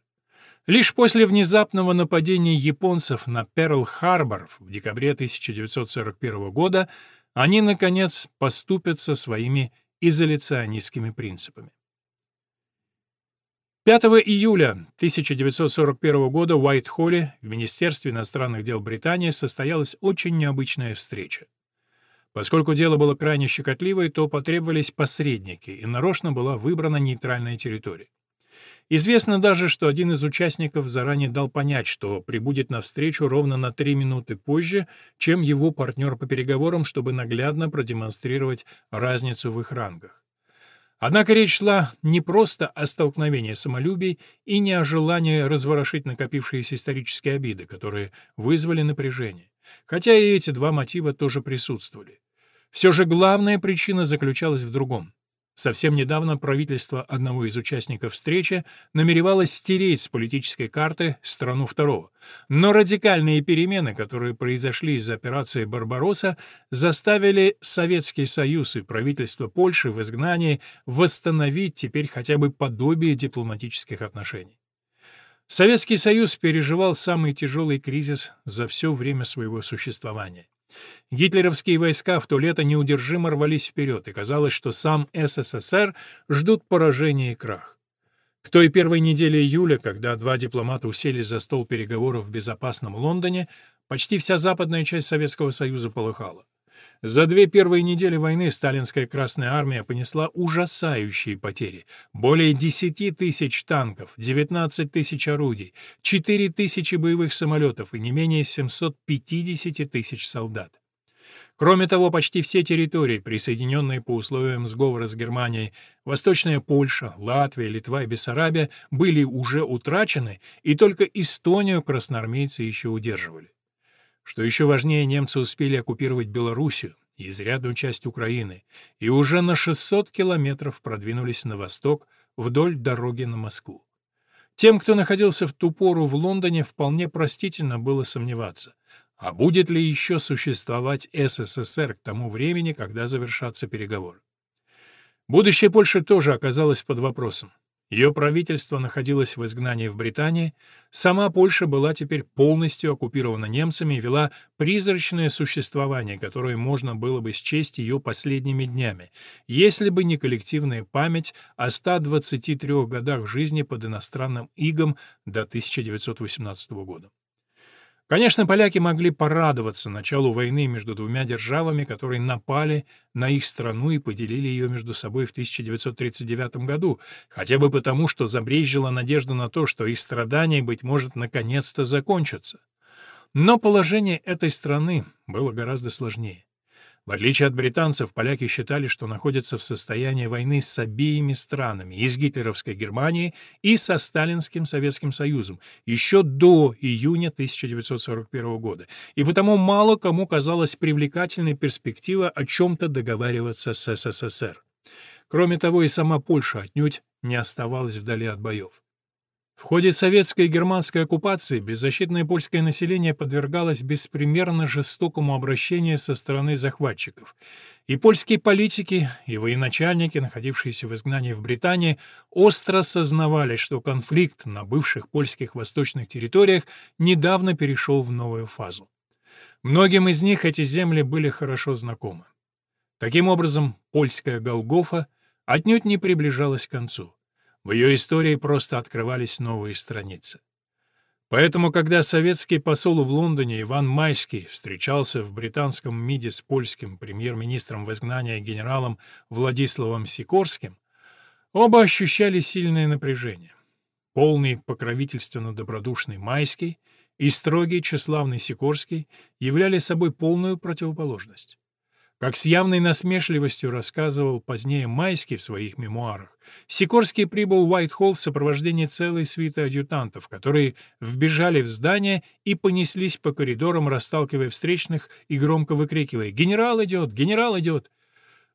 Лишь после внезапного нападения японцев на Перл-Харбор в декабре 1941 года они, наконец, поступят со своими изоляционистскими принципами. 5 июля 1941 года в Уайт-Холле в Министерстве иностранных дел Британии состоялась очень необычная встреча. Поскольку дело было крайне щекотливое, то потребовались посредники, и нарочно была выбрана нейтральная территория. Известно даже, что один из участников заранее дал понять, что прибудет на встречу ровно на три минуты позже, чем его партнер по переговорам, чтобы наглядно продемонстрировать разницу в их рангах. Однако речь шла не просто о столкновении самолюбий и не о желании разворошить накопившиеся исторические обиды, которые вызвали напряжение. Хотя и эти два мотива тоже присутствовали. Все же главная причина заключалась в другом. Совсем недавно правительство одного из участников встречи намеревалось стереть с политической карты страну второго. Но радикальные перемены, которые произошли из операции «Барбаросса», заставили Советский Союз и правительство Польши в изгнании восстановить теперь хотя бы подобие дипломатических отношений. Советский Союз переживал самый тяжелый кризис за все время своего существования. Гитлеровские войска в то лето неудержимо рвались вперед, и казалось, что сам СССР ждут поражения и крах. К той первой неделе июля, когда два дипломата уселись за стол переговоров в безопасном Лондоне, почти вся западная часть Советского Союза полыхала. За две первые недели войны сталинская Красная Армия понесла ужасающие потери. Более 10 тысяч танков, 19 тысяч орудий, 4 тысячи боевых самолетов и не менее 750 тысяч солдат. Кроме того, почти все территории, присоединенные по условиям сговора с Германией, Восточная Польша, Латвия, Литва и Бессарабия, были уже утрачены, и только Эстонию красноармейцы еще удерживали. Что еще важнее, немцы успели оккупировать Белоруссию и изрядную часть Украины, и уже на 600 километров продвинулись на восток вдоль дороги на Москву. Тем, кто находился в ту пору в Лондоне, вполне простительно было сомневаться, а будет ли еще существовать СССР к тому времени, когда завершатся переговоры. Будущее Польши тоже оказалось под вопросом. Ее правительство находилось в изгнании в Британии, сама Польша была теперь полностью оккупирована немцами и вела призрачное существование, которое можно было бы счесть ее последними днями, если бы не коллективная память о 123 годах жизни под иностранным игом до 1918 года. Конечно, поляки могли порадоваться началу войны между двумя державами, которые напали на их страну и поделили ее между собой в 1939 году, хотя бы потому, что забрежила надежда на то, что их страдания, быть может, наконец-то закончатся. Но положение этой страны было гораздо сложнее. В отличие от британцев, поляки считали, что находятся в состоянии войны с обеими странами, и с гитлеровской Германией, и со сталинским Советским Союзом, еще до июня 1941 года, и потому мало кому казалась привлекательной перспектива о чем-то договариваться с СССР. Кроме того, и сама Польша отнюдь не оставалась вдали от боев. В ходе советской и германской оккупации беззащитное польское население подвергалось беспримерно жестокому обращению со стороны захватчиков. И польские политики, и военачальники, находившиеся в изгнании в Британии, остро сознавали, что конфликт на бывших польских восточных территориях недавно перешел в новую фазу. Многим из них эти земли были хорошо знакомы. Таким образом, польская Голгофа отнюдь не приближалась к концу. В ее истории просто открывались новые страницы. Поэтому, когда советский посол в Лондоне Иван Майский встречался в британском МИДе с польским премьер-министром в генералом Владиславом Сикорским, оба ощущали сильное напряжение. Полный покровительственно-добродушный Майский и строгий тщеславный Сикорский являли собой полную противоположность. Как с явной насмешливостью рассказывал позднее Майский в своих мемуарах, Сикорский прибыл в Уайт-Холл в сопровождении целой свиты адъютантов, которые вбежали в здание и понеслись по коридорам, расталкивая встречных и громко выкрикивая «Генерал идет! Генерал идет!».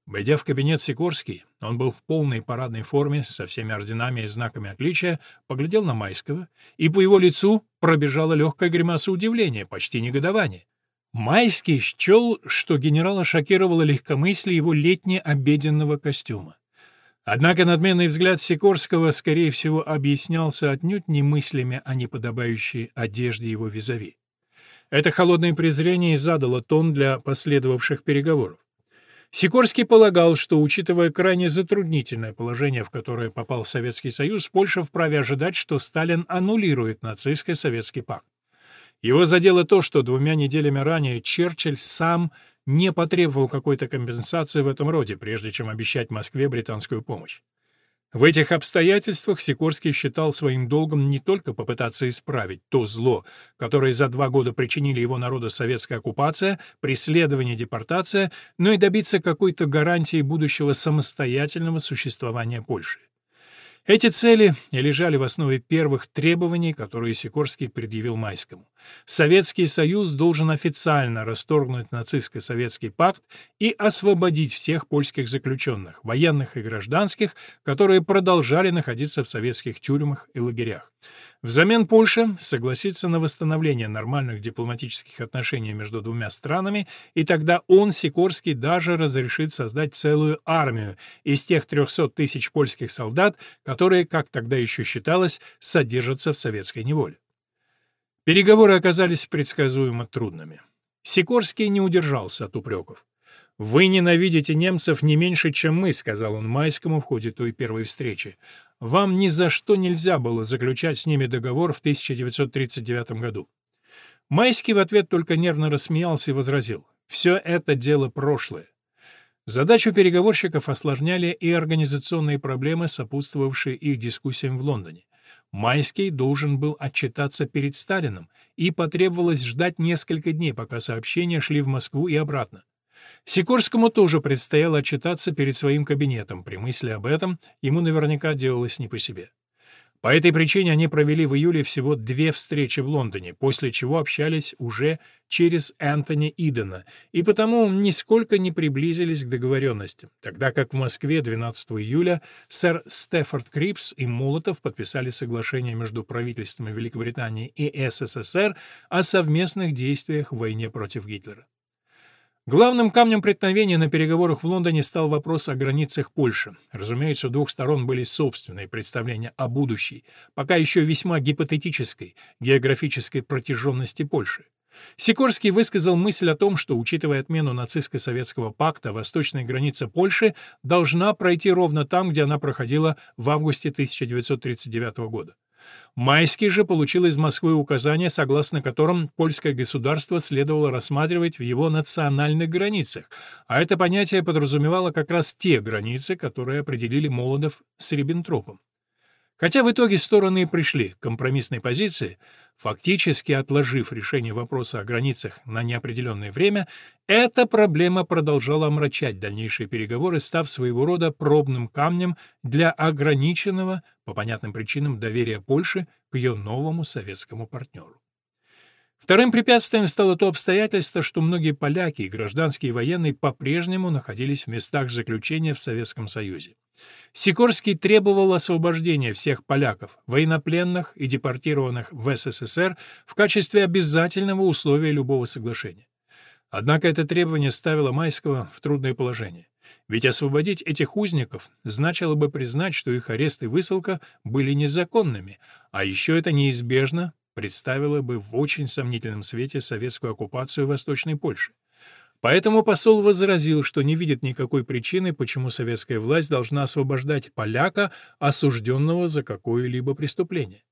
Войдя в кабинет Сикорский, он был в полной парадной форме, со всеми орденами и знаками отличия, поглядел на Майского, и по его лицу пробежала легкая гримаса удивления, почти негодования. Майский счел, что генерала шокировало легкомыслие его летне-обеденного костюма. Однако надменный взгляд Сикорского, скорее всего, объяснялся отнюдь не мыслями о неподобающей одежде его визави. Это холодное презрение и задало тон для последовавших переговоров. Сикорский полагал, что, учитывая крайне затруднительное положение, в которое попал Советский Союз, Польша вправе ожидать, что Сталин аннулирует нацистско-советский пакт. Его задело то, что двумя неделями ранее Черчилль сам не потребовал какой-то компенсации в этом роде, прежде чем обещать Москве британскую помощь. В этих обстоятельствах Сикорский считал своим долгом не только попытаться исправить то зло, которое за два года причинили его народу советская оккупация, преследование, депортация, но и добиться какой-то гарантии будущего самостоятельного существования Польши. Эти цели лежали в основе первых требований, которые Сикорский предъявил Майскому. Советский Союз должен официально расторгнуть нацистско-советский пакт и освободить всех польских заключенных, военных и гражданских, которые продолжали находиться в советских тюрьмах и лагерях. Взамен Польша согласится на восстановление нормальных дипломатических отношений между двумя странами, и тогда он, Сикорский, даже разрешит создать целую армию из тех 300 тысяч польских солдат, которые, как тогда еще считалось, содержатся в советской неволе. Переговоры оказались предсказуемо трудными. Сикорский не удержался от упреков. «Вы ненавидите немцев не меньше, чем мы», — сказал он Майскому в ходе той первой встречи. «Вам ни за что нельзя было заключать с ними договор в 1939 году». Майский в ответ только нервно рассмеялся и возразил. «Все это дело прошлое». Задачу переговорщиков осложняли и организационные проблемы, сопутствовавшие их дискуссиям в Лондоне. Майский должен был отчитаться перед Сталином, и потребовалось ждать несколько дней, пока сообщения шли в Москву и обратно. Сикорскому тоже предстояло отчитаться перед своим кабинетом. При мысли об этом ему наверняка делалось не по себе. По этой причине они провели в июле всего две встречи в Лондоне, после чего общались уже через Энтони Идена, и потому нисколько не приблизились к договоренности, тогда как в Москве 12 июля сэр Стефорд Крипс и Молотов подписали соглашение между правительствами Великобритании и СССР о совместных действиях в войне против Гитлера. Главным камнем преткновения на переговорах в Лондоне стал вопрос о границах Польши. Разумеется, у двух сторон были собственные представления о будущей, пока еще весьма гипотетической, географической протяженности Польши. Сикорский высказал мысль о том, что, учитывая отмену нацистско-советского пакта, восточная граница Польши должна пройти ровно там, где она проходила в августе 1939 года. Майский же получил из Москвы указание, согласно которым польское государство следовало рассматривать в его национальных границах, а это понятие подразумевало как раз те границы, которые определили Молодов с Риббентропом. Хотя в итоге стороны и пришли к компромиссной позиции, фактически отложив решение вопроса о границах на неопределенное время, эта проблема продолжала омрачать дальнейшие переговоры, став своего рода пробным камнем для ограниченного, по понятным причинам, доверия Польши к ее новому советскому партнеру. Вторым препятствием стало то обстоятельство, что многие поляки, и гражданские и военные, по-прежнему находились в местах заключения в Советском Союзе. Сикорский требовал освобождения всех поляков, военнопленных и депортированных в СССР в качестве обязательного условия любого соглашения. Однако это требование ставило Майского в трудное положение. Ведь освободить этих узников значило бы признать, что их арест и высылка были незаконными, а еще это неизбежно представила бы в очень сомнительном свете советскую оккупацию Восточной Польши. Поэтому посол возразил, что не видит никакой причины, почему советская власть должна освобождать поляка, осужденного за какое-либо преступление.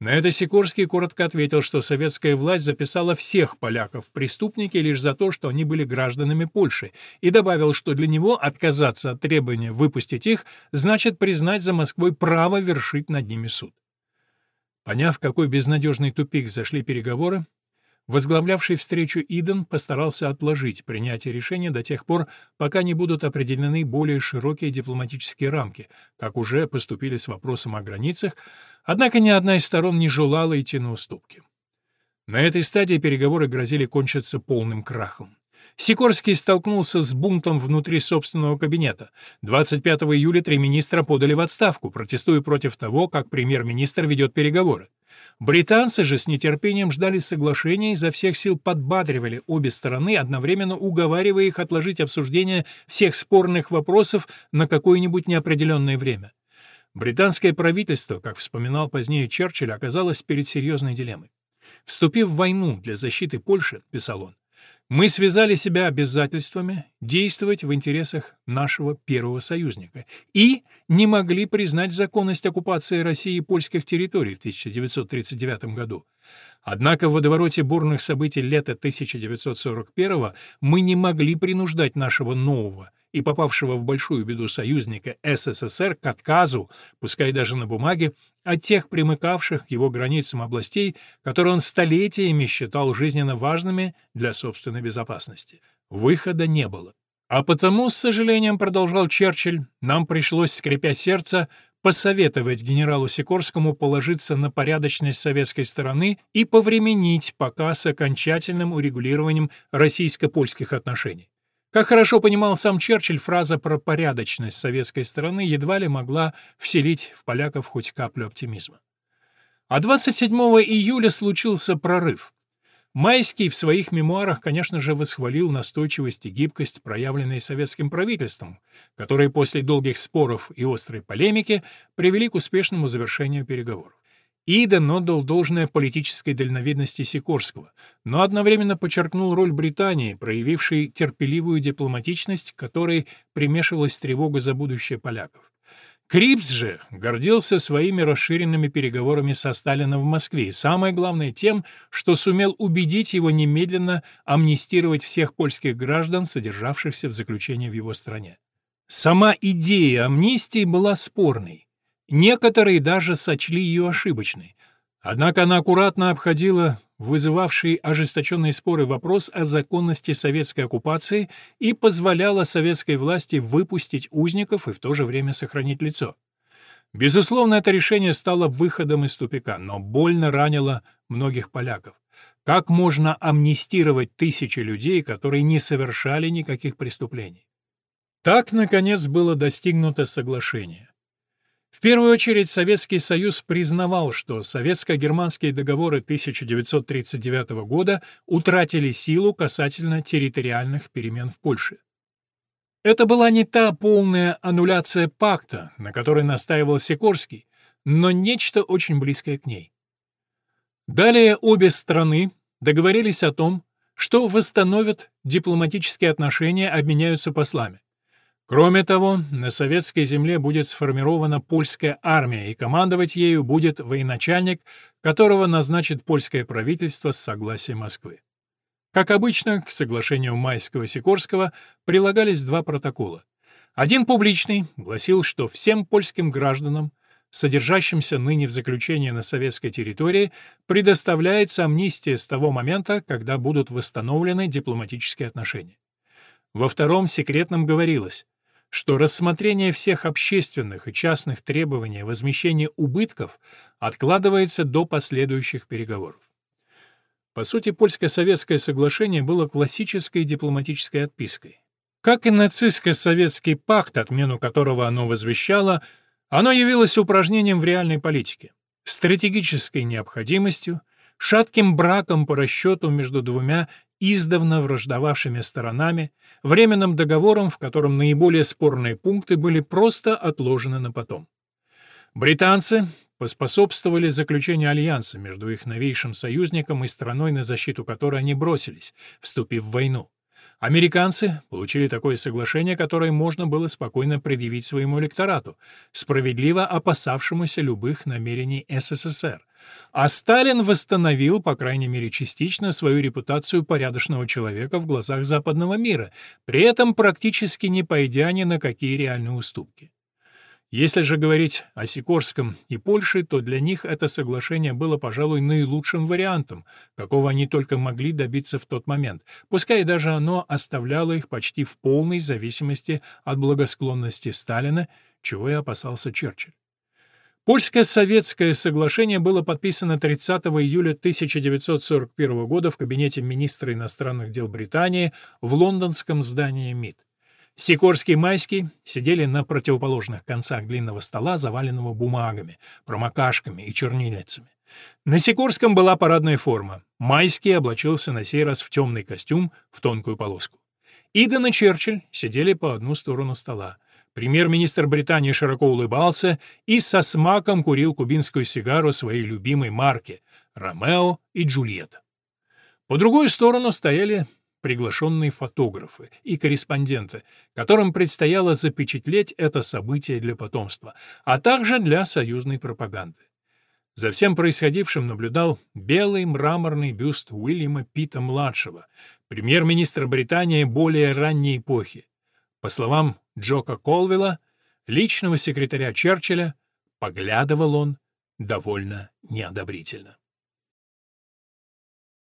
На это Сикорский коротко ответил, что советская власть записала всех поляков в преступники лишь за то, что они были гражданами Польши, и добавил, что для него отказаться от требования выпустить их значит признать за Москвой право вершить над ними суд. Поняв, какой безнадежный тупик зашли переговоры, возглавлявший встречу Иден постарался отложить принятие решения до тех пор, пока не будут определены более широкие дипломатические рамки, как уже поступили с вопросом о границах, однако ни одна из сторон не желала идти на уступки. На этой стадии переговоры грозили кончиться полным крахом. Сикорский столкнулся с бунтом внутри собственного кабинета. 25 июля три министра подали в отставку, протестуя против того, как премьер-министр ведет переговоры. Британцы же с нетерпением ждали соглашения и изо всех сил подбадривали обе стороны, одновременно уговаривая их отложить обсуждение всех спорных вопросов на какое-нибудь неопределенное время. Британское правительство, как вспоминал позднее Черчилль, оказалось перед серьезной дилеммой. Вступив в войну для защиты Польши, писал он, Мы связали себя обязательствами действовать в интересах нашего первого союзника и не могли признать законность оккупации России польских территорий в 1939 году. Однако в водовороте бурных событий лета 1941 мы не могли принуждать нашего нового и попавшего в большую беду союзника СССР к отказу, пускай даже на бумаге, от тех примыкавших к его границам областей, которые он столетиями считал жизненно важными для собственной безопасности. Выхода не было. А потому, с сожалением, продолжал Черчилль, нам пришлось, скрипя сердце, посоветовать генералу Сикорскому положиться на порядочность советской стороны и повременить пока с окончательным урегулированием российско-польских отношений. Как хорошо понимал сам Черчилль, фраза про порядочность советской стороны едва ли могла вселить в поляков хоть каплю оптимизма. А 27 июля случился прорыв. Майский в своих мемуарах, конечно же, восхвалил настойчивость и гибкость, проявленные советским правительством, которые после долгих споров и острой полемики привели к успешному завершению переговоров. Иден отдал должное политической дальновидности Сикорского, но одновременно подчеркнул роль Британии, проявившей терпеливую дипломатичность, которой примешивалась тревога за будущее поляков. Крипс же гордился своими расширенными переговорами со Сталином в Москве, и самое главное тем, что сумел убедить его немедленно амнистировать всех польских граждан, содержавшихся в заключении в его стране. Сама идея амнистии была спорной. Некоторые даже сочли ее ошибочной. Однако она аккуратно обходила вызывавший ожесточенные споры вопрос о законности советской оккупации и позволяла советской власти выпустить узников и в то же время сохранить лицо. Безусловно, это решение стало выходом из тупика, но больно ранило многих поляков. Как можно амнистировать тысячи людей, которые не совершали никаких преступлений? Так, наконец, было достигнуто соглашение. В первую очередь Советский Союз признавал, что советско-германские договоры 1939 года утратили силу касательно территориальных перемен в Польше. Это была не та полная аннуляция пакта, на которой настаивал Сикорский, но нечто очень близкое к ней. Далее обе страны договорились о том, что восстановят дипломатические отношения, обменяются послами. Кроме того, на советской земле будет сформирована польская армия, и командовать ею будет военачальник, которого назначит польское правительство с согласия Москвы. Как обычно, к соглашению Майского-Сикорского прилагались два протокола. Один публичный гласил, что всем польским гражданам, содержащимся ныне в заключении на советской территории, предоставляется амнистия с того момента, когда будут восстановлены дипломатические отношения. Во втором секретном говорилось, что рассмотрение всех общественных и частных требований о возмещении убытков откладывается до последующих переговоров. По сути, польско-советское соглашение было классической дипломатической отпиской. Как и нацистско-советский пакт, отмену которого оно возвещало, оно явилось упражнением в реальной политике, стратегической необходимостью, шатким браком по расчету между двумя издавна враждовавшими сторонами, временным договором, в котором наиболее спорные пункты были просто отложены на потом. Британцы поспособствовали заключению альянса между их новейшим союзником и страной, на защиту которой они бросились, вступив в войну. Американцы получили такое соглашение, которое можно было спокойно предъявить своему электорату, справедливо опасавшемуся любых намерений СССР, а Сталин восстановил, по крайней мере частично, свою репутацию порядочного человека в глазах западного мира, при этом практически не пойдя ни на какие реальные уступки. Если же говорить о Сикорском и Польше, то для них это соглашение было, пожалуй, наилучшим вариантом, какого они только могли добиться в тот момент, пускай даже оно оставляло их почти в полной зависимости от благосклонности Сталина, чего и опасался Черчилль. Польско-советское соглашение было подписано 30 июля 1941 года в кабинете министра иностранных дел Британии в лондонском здании МИД. Сикорский и Майский сидели на противоположных концах длинного стола, заваленного бумагами, промокашками и чернильницами. На Сикорском была парадная форма. Майский облачился на сей раз в темный костюм в тонкую полоску. Иден и Черчилль сидели по одну сторону стола. Премьер-министр Британии широко улыбался и со смаком курил кубинскую сигару своей любимой марки «Ромео и Джульетта». По другую сторону стояли приглашенные фотографы и корреспонденты, которым предстояло запечатлеть это событие для потомства, а также для союзной пропаганды. За всем происходившим наблюдал белый мраморный бюст Уильяма Пита-младшего, премьер-министра Британии более ранней эпохи. По словам Джока Колвилла, личного секретаря Черчилля, поглядывал он довольно неодобрительно.